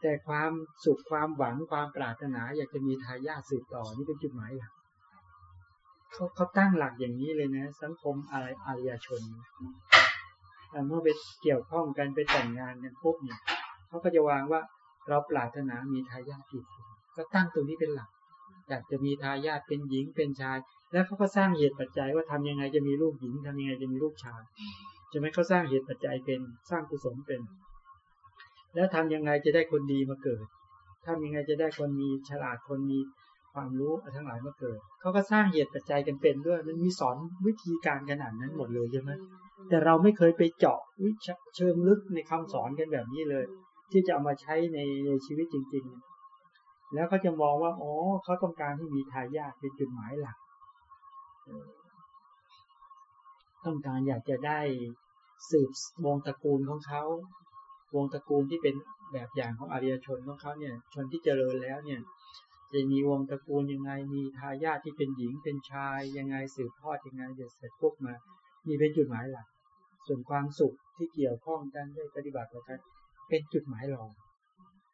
แต่ความสุขความหวังความปรารถนา อยากจะมีทายาทสืบต่อนี่เป็นจุดหมายหลักเขาเขาตั้งหลักอย่างนี้เลยนะ สังคมอะไรอารยชนเมื่อไปเกี่ยวข้องกันไปแต่งงานกันปุ๊บเนี่ยเขาก็จะวางว่าเราปรารถนามีทายาทกี่คนก็ตั้งตรงนี้เป็นหลัก อยากจะมีทายาทเป็นหญิงเป็นชาย แล้วเขาก็สร้างเหตุปัจจัยว่าทำยังไงจะมีลูกหญิงทำยังไงจะมีลูกชายใช่ไหมเขาสร้างเหตุปัจจัยเป็นสร้างกุศลเป็น แล้วทำยังไงจะได้คนดีมาเกิดทำยังไงจะได้คนมีฉลาดคนมีความรู้ทั้งหลายมาเกิดเขาก็สร้างเหตุปัจจัยกันเป็นด้วย มันมีสอนวิธีการขนาดนั้นหมดเลยใช่ไหมแต่เราไม่เคยไปเจาะวิเชิงลึกในคำสอนกันแบบนี้เลย ที่จะเอามาใช้ในในชีวิตจริง ๆ แล้วก็จะมองว่าอ๋อเขาต้องการให้มีทายาทเป็นจุดหมายหลัก ต้องการอยากจะได้สืบวงตระกูลของเขา วงตระกูลที่เป็นแบบอย่างของอริยชนของเขาเนี่ย ชนที่เจริญแล้วเนี่ย จะมีวงตระกูลยังไง มีทายาทที่เป็นหญิงเป็นชาย ยังไงสืบทอดยังไงจะเสร็จพวกมามีเป็นจุดหมายหลัก ส่วนความสุขที่เกี่ยวข้องกันได้ปฏิบัติต่อกันเป็นจุดหมายรอง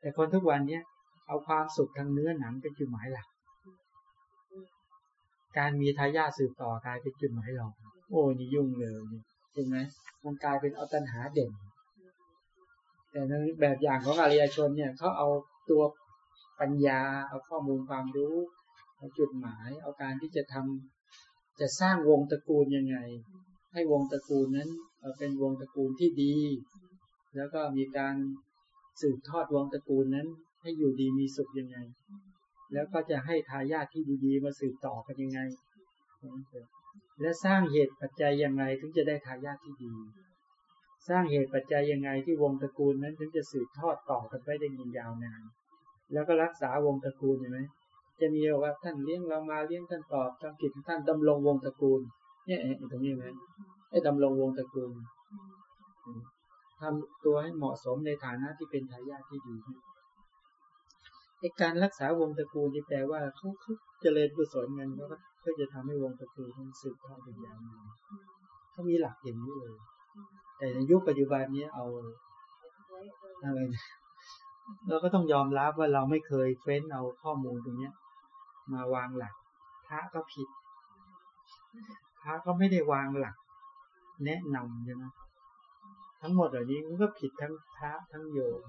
แต่คนทุกวันเนี้ยเอาความสุขทางเนื้อหนังเป็นจุดหมายหลัก การมีทายาทสืบต่อกลายเป็นจุดหมายรองโอ้นี่ยุ่งเลยใช่ไหมมันกลายเป็นเอาตัณหาเด่น แต่ในแบบอย่างของอริยชนเนี่ยเขาเอาตัวปัญญา เอาข้อมูลความรู้เอาจุดหมาย เอาการที่จะทำจะสร้างวงตระกูลยังไง ให้วงตระกูลนั้นเป็นวงตระกูลที่ดี แล้วก็มีการสืบทอดวงตระกูลนั้น ให้อยู่ดีมีสุขยังไง แล้วก็จะให้ทายาทที่ดีๆ มาสืบต่อกันยังไง และสร้างเหตุปัจจัยยังไงถึงจะได้ทายาทที่ดี สร้างเหตุปัจจัยยังไงที่วงตระกูลนั้นถึงจะสืบทอดต่อกันไปได้ยินยาวนาน แล้วก็รักษาวงตระกูลเห็นไหมจะมีว่าท่านเลี้ยงเรามาเลี้ยงท่านตอบทำกิจท่านดำรงวงตระกูล เนี่ยตรงนี้ไหมไอ้ดำรงวงตระกูลทำตัวให้เหมาะสมในฐานะที่เป็นทายาทที่ดีไอ้ การรักษาวงตระกูลที่แปลว่าเขาเขาเจริญกุศลเงินเขาก็เพื่อจะทำให้วงตระกูลมันสืบทอดเป็นยาวนานเขามีหลักอย่างนี้เลย แต่ในยุคปัจจุบันนี้เอาอะไรเราก็ต้องยอมรับว่าเราไม่เคยเฟ้นเอาข้อมูลตรงเนี้ย มาวางหลักพระก็ผิดพระก็ไม่ได้วางหลัก แนะนำใช่ไหมทั้งหมดเหล่านี้มันก็ผิดทั้งพระทั้งโยม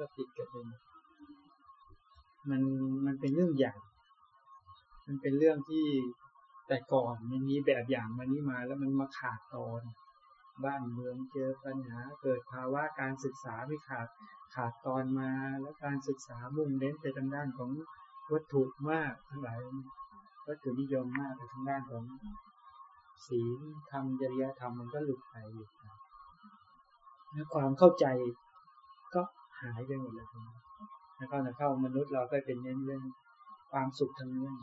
ก็ผิดกันไปหมด มันมันเป็นเรื่องใหญ่มันเป็นเรื่องที่แต่ก่อนมันมีแบบอย่างมานี้มาแล้วมันมาขาดตอน บ้านเมืองเจอปัญหาเกิดภาวะการศึกษาไม่ขาดขาดตอนมาแล้วการศึกษามุ่งเน้นไปทางด้านของวัตถุมากทั้งหลายวัตถุนิยมมากไปทางด้านของศีลธรรมจริยธรรมมันก็หลุดไปหลุดไปแล้วความเข้าใจก็หายไปหมดเลย แล้วก็เข้ามนุษย์เราก็เป็นเน้นเรื่องความสุขทางเรื่อง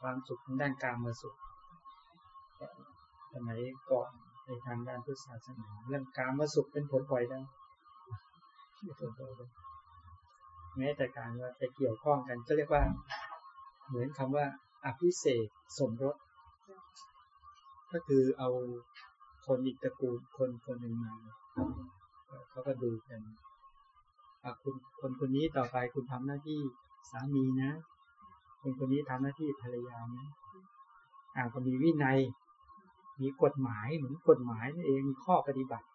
ความสุขทางด้านการมาสุขสมัยก่อนในทางด้านพุทธศาสนาเรื่องการมาสุขเป็นผลปล่อยได้แม้แต่การว่าจะเกี่ยวข้องกันก็เรียกว่า เหมือนคำว่า อภิเศกสมรส ก็คือเอาคนอีกตระกูลคนคนหนึ่งมาเขาก็ดูกัน คุณคนคนนี้ต่อไปคุณทำหน้าที่สามีนะ คนคนนี้ทำหน้าที่ภรรยานะอ่าก็มีวินัย มีกฎหมายเหมือนกฎหมายนั่นเองมีข้อปฏิบัติ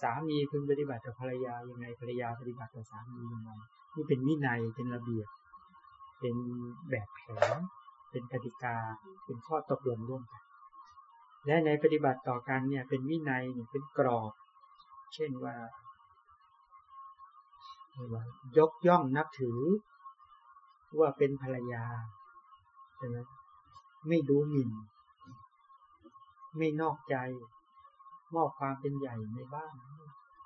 สามีพึงปฏิบัติต่อภรรยายังไงภรรยาปฏิบัติต่อสามียังไงนี่เป็นวินัยเป็นระเบียบ เป็นแบบแผนเป็นกติกา เป็นข้อตกลงร่วมกัน และในปฏิบัติต่อกันเนี่ยเป็นวินัยเนี่ยเป็นกรอบ เช่นว่า ยกย่องนับถือ ว่าเป็นภรรยาใช่ไหมไม่ดูหมิ่น ไม่นอกใจ มอบความเป็นใหญ่ในบ้าน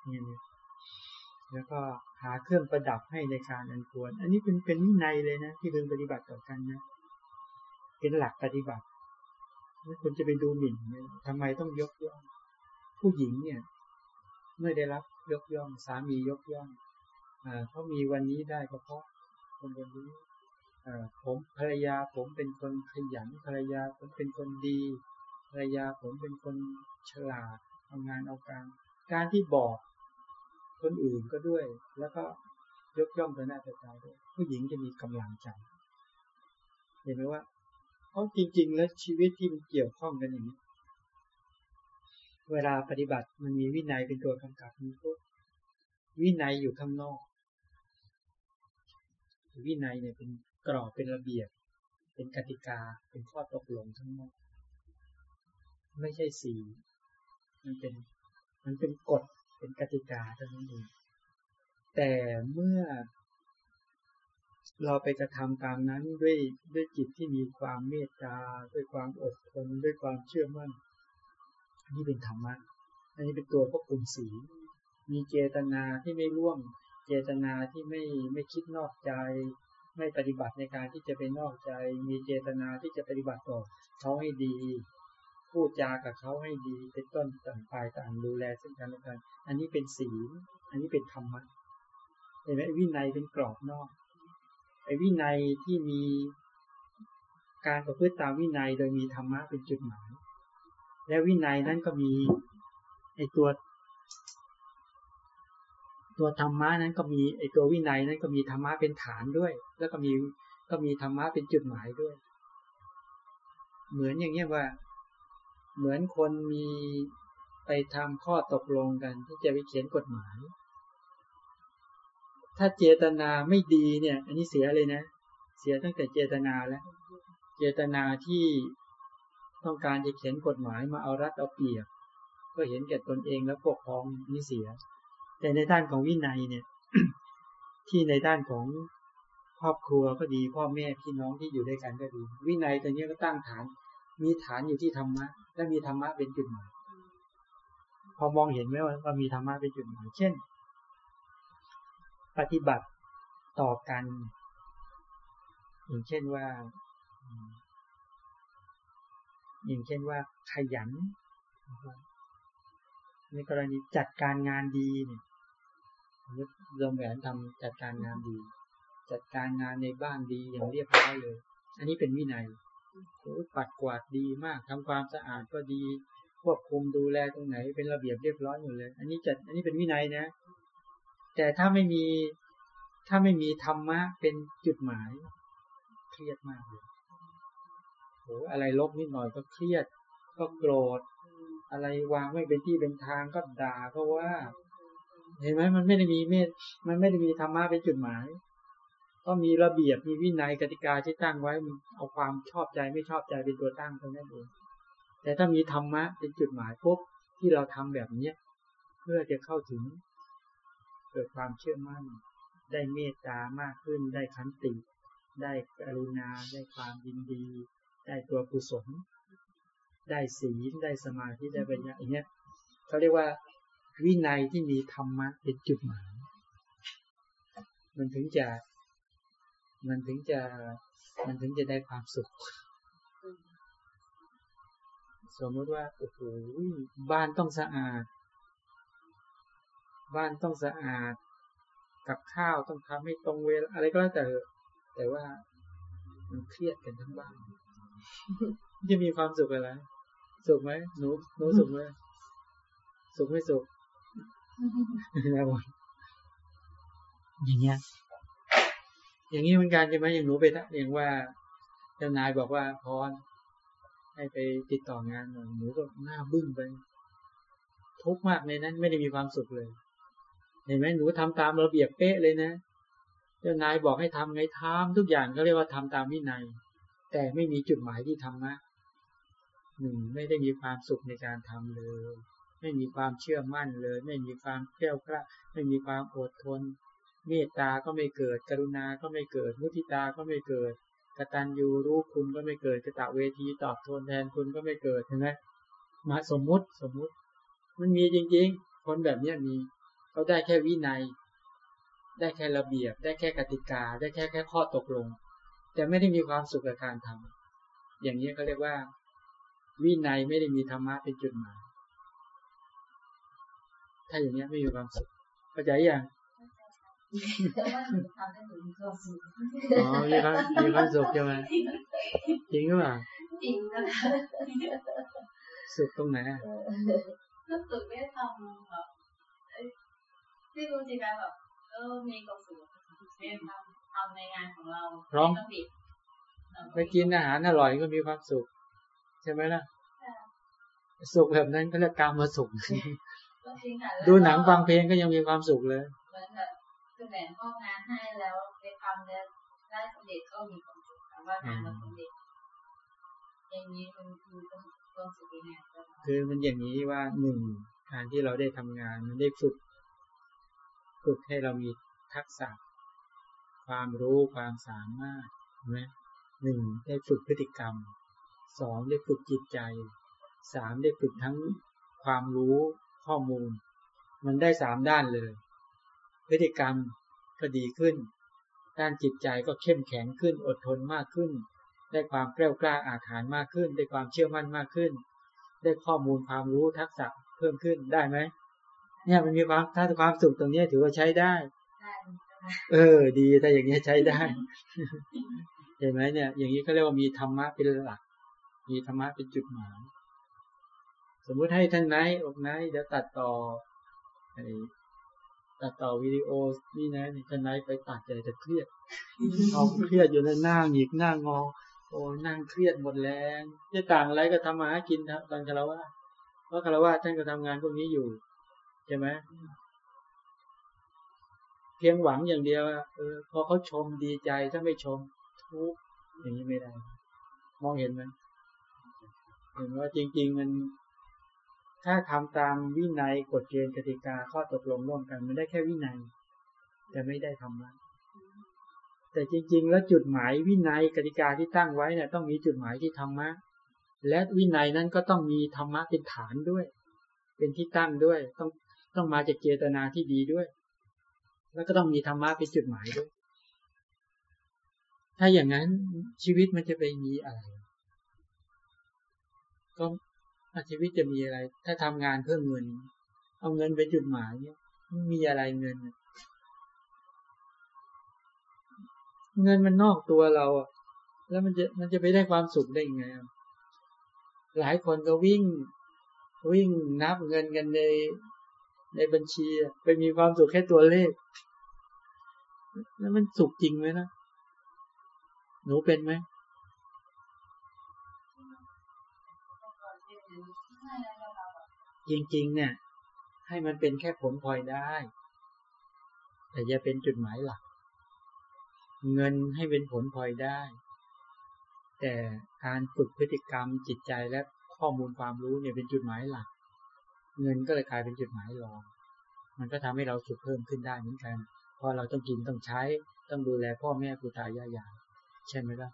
เนี่ยแล้วก็หาเครื่องประดับให้ในการอันควร อันนี้เป็นเป็นวินัยเลยนะ ที่เรื่งปฏิบัติต่อกันนะ เป็นหลักปฏิบัติไม่ควรจะไปดูหมิ่นทำไมต้องยกย่อง ผู้หญิงเนี่ย เมื่อได้รับยกย่อง สามียกย่อง เขามีวันนี้ได้ก็เพราะคนคนนี้ผมภรรยาผมเป็นคนขยันภรรยาผมเป็นคนดี ภรรยาผมเป็นคนฉลาดทำงานเอาการ การที่บอกคนอื่นก็ด้วย แล้วก็ยกย่องต่อหน้าต่อตาด้วย ผู้หญิงจะมีกำลังใจ เห็นไหมว่าเพราะจริง ๆ แล้วชีวิตที่มันเกี่ยวข้องกันอย่างนี้ เวลาปฏิบัติมันมีวินัยเป็นตัวกำกับมีพวกวินัยอยู่ข้างนอก วินัยเนี่ยเป็นกรอบเป็นระเบียบ เป็นกติกา เป็นข้อตกลงทั้งหมด ไม่ใช่สีมันเป็นมันเป็นกฎเป็นกติกาเท่านั้นเองแต่เมื่อ เราไปกระทำตามนั้นด้วยด้วยจิตที่มีความเมตตาด้วยความอดทนด้วยความเชื่อมั่นนี่เป็นธรรมะอันนี้เป็นตัวควบคุมสี มีเจตนาที่ไม่ร่วง เจตนาที่ไม่ไม่คิดนอกใจ ไม่ปฏิบัติในการที่จะไปนอกใจ มีเจตนาที่จะปฏิบัติต่อเขาให้ดี พูดจากับเขาให้ดีเป็นต้นต่างฝ่ายต่างดูแลซึ่งกันและกัน อันนี้เป็นศีลอันนี้เป็นธรรมะเห็นไหมวินัยเป็นกรอบนอกไอ้วินัยที่มีการประพฤติตามวินัยโดยมีธรรมะเป็นจุดหมาย และวินัยนั้นก็มีไอ้ตัว ตัวธรรมะนั้นก็มีไอตัววินัยนั้นก็มีธรรมะเป็นฐานด้วย แล้วก็มีก็มีธรรมะเป็นจุดหมายด้วย เหมือนอย่างเงี้ยว่า เหมือนคนมีไปทำข้อตกลงกันที่จะไปเขียนกฎหมาย ถ้าเจตนาไม่ดีเนี่ย อันนี้เสียเลยนะ เสียตั้งแต่เจตนาแล้ว เจตนาที่ต้องการจะเขียนกฎหมายมาเอารัดเอาเปรียบ ก็เห็นแก่ตนเองแล้วปกครองนี่เสีย แต่ในด้านของวินัยเนี่ย ที่ในด้านของครอบครัวก็ดีพ่อแม่พี่น้องที่อยู่ด้วยกันก็ดี วินัยตัวนี้ก็ตั้งฐาน มีฐานอยู่ที่ธรรมะ และมีธรรมะเป็นจุดหมายพอมองเห็นไหมว่ามีธรรมะเป็นจุดหมายเช่น ปฏิบัติต่อกัน อย่างเช่นว่า อย่างเช่นว่าขยันในกรณีจัดการงานดีเนี่ย เริ่มแหวนทำจัดการงานดี จัดการงานในบ้านดีอย่างเรียบร้อยเลย อันนี้เป็นวินัยปัดกวาดดีมากทำความสะอาดก็ดี ควบคุมดูแลตรงไหนเป็นระเบียบเรียบร้อยหมดเลย อันนี้จัดอันนี้เป็นวินัยนะ แต่ถ้าไม่มีถ้าไม่มีธรรมะเป็นจุดหมาย เครียดมากเลยโหอะไรลบนิดหน่อยก็เครียด ก็โกรธ อะไรวางไม่เป็นที่เป็นทางก็ด่าเพราะว่า เห็นไหมมันไม่ได้มีเมตมันไม่ได้มีธรรมะเป็นจุดหมายก็มีระเบียบมีวินัยกติกาที่ตั้งไว้เอาความชอบใจไม่ชอบใจเป็นตัวตั้งเท่านั้นเองแต่ถ้ามีธรรมะเป็นจุดหมายปุ๊บที่เราทำแบบเนี้ย เพื่อจะเข้าถึง เกิดความเชื่อมั่น ได้เมตตามากขึ้น ได้ขันติ ได้กรุณา ได้ความยินดี ได้ตัวกุศล ได้ศีลได้สมาธิได้ปัญญาอย่างเงี้ยเขาเรียกว่า วินัยที่มีธรรมะเป็นจุดหมายมันถึงจะ มันถึงจะ มันถึงจะได้ความสุข สมมติว่าโอ้โหบ้านต้องสะอาด บ้านต้องสะอาด กับข้าวต้องทำให้ตรงเวลาอะไรก็แล้วแต่ แต่ว่ามันเครียดกันทั้งบ้าน จะมีความสุขอะไร สุขไหมหนูหนูสุขไหมสุขไม่สุข อย่างเงี้ย อย่างนี้เหมือนกันใช่ไหมอย่างหนูไปอย่างว่าเจ้านายบอกว่าพรให้ไปติดต่องานหนูก็หน้าบึ้งไปทุกข์มากในนั้นไม่ได้มีความสุขเลย เห็นไหมหนูทำตามระเบียบเป๊ะเลยนะเจ้านายบอกให้ทำไงทำทุกอย่างก็เรียกว่าทำตามวินัย แต่ไม่มีจุดหมายที่ทำนะหนึ่งไม่ได้มีความสุขในการทำเลย ไม่มีความเชื่อมั่นเลย ไม่มีความแก้วกล้าไม่มีความอดทน เมตตาก็ไม่เกิด กรุณาก็ไม่เกิด มุทิตาก็ไม่เกิดกตัญญูรู้คุณก็ไม่เกิดกตะเวทีตอบทนแทนคุณก็ไม่เกิดเห็นไหมมาสมมุติสมมุติ มันมีจริงๆ คนแบบนี้มีเขาได้แค่วินัย ได้แค่ระเบียบ ได้แค่กติกา ได้แค่แค่ข้อตกลง แต่ไม่ได้มีความสุขกับการทำอย่างนี้เขาเรียกว่า วินัยไม่ได้มีธรรมะเป็นจุดหมาย ถ้าอย่างนี้ไม่มีความสุขเข้าใจยังแต่ว่าหนูทำให้หนูมีความสุขอ๋อมีความมีความสุขใช่ไหมจริงหรือเปล่าจริงนะคะสุขตรงไหนอะรู้สึกได้ทำแบบเอ้ยที่รู้สิการแบบเออมีความสุขได้ทำทำในงานของเราร้องไม่ต้ผิดไปกินอาหารอร่อยก็มีความสุข ใช่ไหมล่ะสุขแบบนั้นก็เรียกการมาสุข ก็จริงค่ะแล้วดูหนังฟังเพลงก็ยังมีความสุขเลยเหมือนแบบคือแหวนมอบงานให้แล้วไปทำแล้วได้สำเร็จก็มีความสุขแต่ว่างานมันสำเร็จอย่างนี้มันคือความสุขในงานก็คือมันอย่างนี้ว่าหนึ่งการที่เราได้ทำงานมันได้ฝึก ฝึกให้เรามีทักษะ ความรู้ความสามารถเห็นไหมหนึ่งได้ฝึกพฤติกรรมสองได้ฝึกจิตใจสามได้ฝึกทั้งความรู้ ข้อมูล มันได้สามด้านเลย พฤติกรรมก็ดีขึ้น ด้านจิตใจก็เข้มแข็งขึ้น อดทนมากขึ้น ได้ความแกล้วกล้าอาถรรพ์มากขึ้น ได้ความเชื่อมั่นมากขึ้น ได้ข้อมูลความรู้ทักษะเพิ่มขึ้นได้ไหมเนี่ยมันมีความถ้าความสุขตรงเนี้ยถือว่าใช้ได้ได้นะคะเออ ดีแต่อย่างเงี้ยใช้ได้ เห็นไหมเนี่ย อย่างนี้เขาเรียกว่ามีธรรมะเป็นหลัก มีธรรมะเป็นจุดหมาย สมมุติให้ท่านไหนอกไหนเดี๋ยวตัดต่อไอ้ตัดต่อวิดีโอนี่นะท่านไหนไปตัดใจจะเครียดเอาเครียดอยู่ในหน้าหงิกหน้างอ โอ้นั่งเครียดหมดแรงจะต่างอะไรก็ทำมาหากินครับตอนคารวะเพราะคารวะท่านก็ทำงานพวกนี้อยู่ใช่ไหมเพียงหวังอย่างเดียวเออพอเขาชมดีใจถ้าไม่ชมทุกอย่างนี้ไม่ได้ มองเห็นไหมเห็นว่าจริง ๆ มัน ถ้าทำตามวินัยกฎเกณฑ์กติกาข้อตกลงร่วมกัน มันได้แค่วินัย แต่ไม่ได้ธรรมะแต่จริง ๆ แล้วจุดหมายวินัยกติกาที่ตั้งไว้เนี่ยต้องมีจุดหมายที่ธรรมะ และวินัยนั้นก็ต้องมีธรรมะเป็นฐานด้วย เป็นที่ตั้งด้วย ต้องต้องมาจากเจตนาที่ดีด้วย แล้วก็ต้องมีธรรมะเป็นจุดหมายด้วย ถ้าอย่างนั้นชีวิตมันจะไปมีอะไร ก็ ชีวิตจะมีอะไร ถ้าทำงานเพื่อเงิน เอาเงินเป็นจุดหมายเนี่ยมีอะไรเงิน เงินมันนอกตัวเราอะแล้วมันจะมันจะไปได้ความสุขได้ยังไงหลายคนก็วิ่ง วิ่งนับเงินกันในในบัญชี ไปมีความสุขแค่ตัวเลข แล้วมันสุขจริงไหมนะหนูเป็นไหม จริง ๆ เนี่ย ให้มันเป็นแค่ผลพลอยได้ แต่อย่าเป็นจุดหมายหลัก เงินให้เป็นผลพลอยได้ แต่การฝึกพฤติกรรมจิตใจและข้อมูลความรู้เนี่ยเป็นจุดหมายหลัก เงินก็เลยกลายเป็นจุดหมายรอง มันก็ทำให้เราสุขเพิ่มขึ้นได้เหมือนกันเพราะเราต้องกินต้องใช้ต้องดูแลพ่อแม่ครูตายายายใช่ไหมล่ะ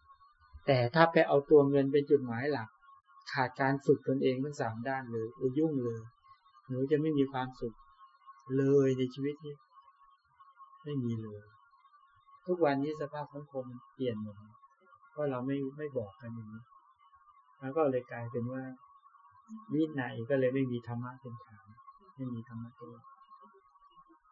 แต่ถ้าไปเอาตัวเงินเป็นจุดหมายหลัก ขาดการฝึกตนเองทั้งสามด้านเลยอยุ่งเลย หนูจะไม่มีความสุขเลยในชีวิตนี้ ไม่มีเลย ทุกวันนี้สภาพสังคมเปลี่ยนหมดเพราะเราไม่ไม่บอกกันอย่างนี้ แล้วก็เลยกลายเป็นว่าวินัยก็เลยไม่มีธรรมะเป็นฐานไม่มีธรรมะเป็นหลัก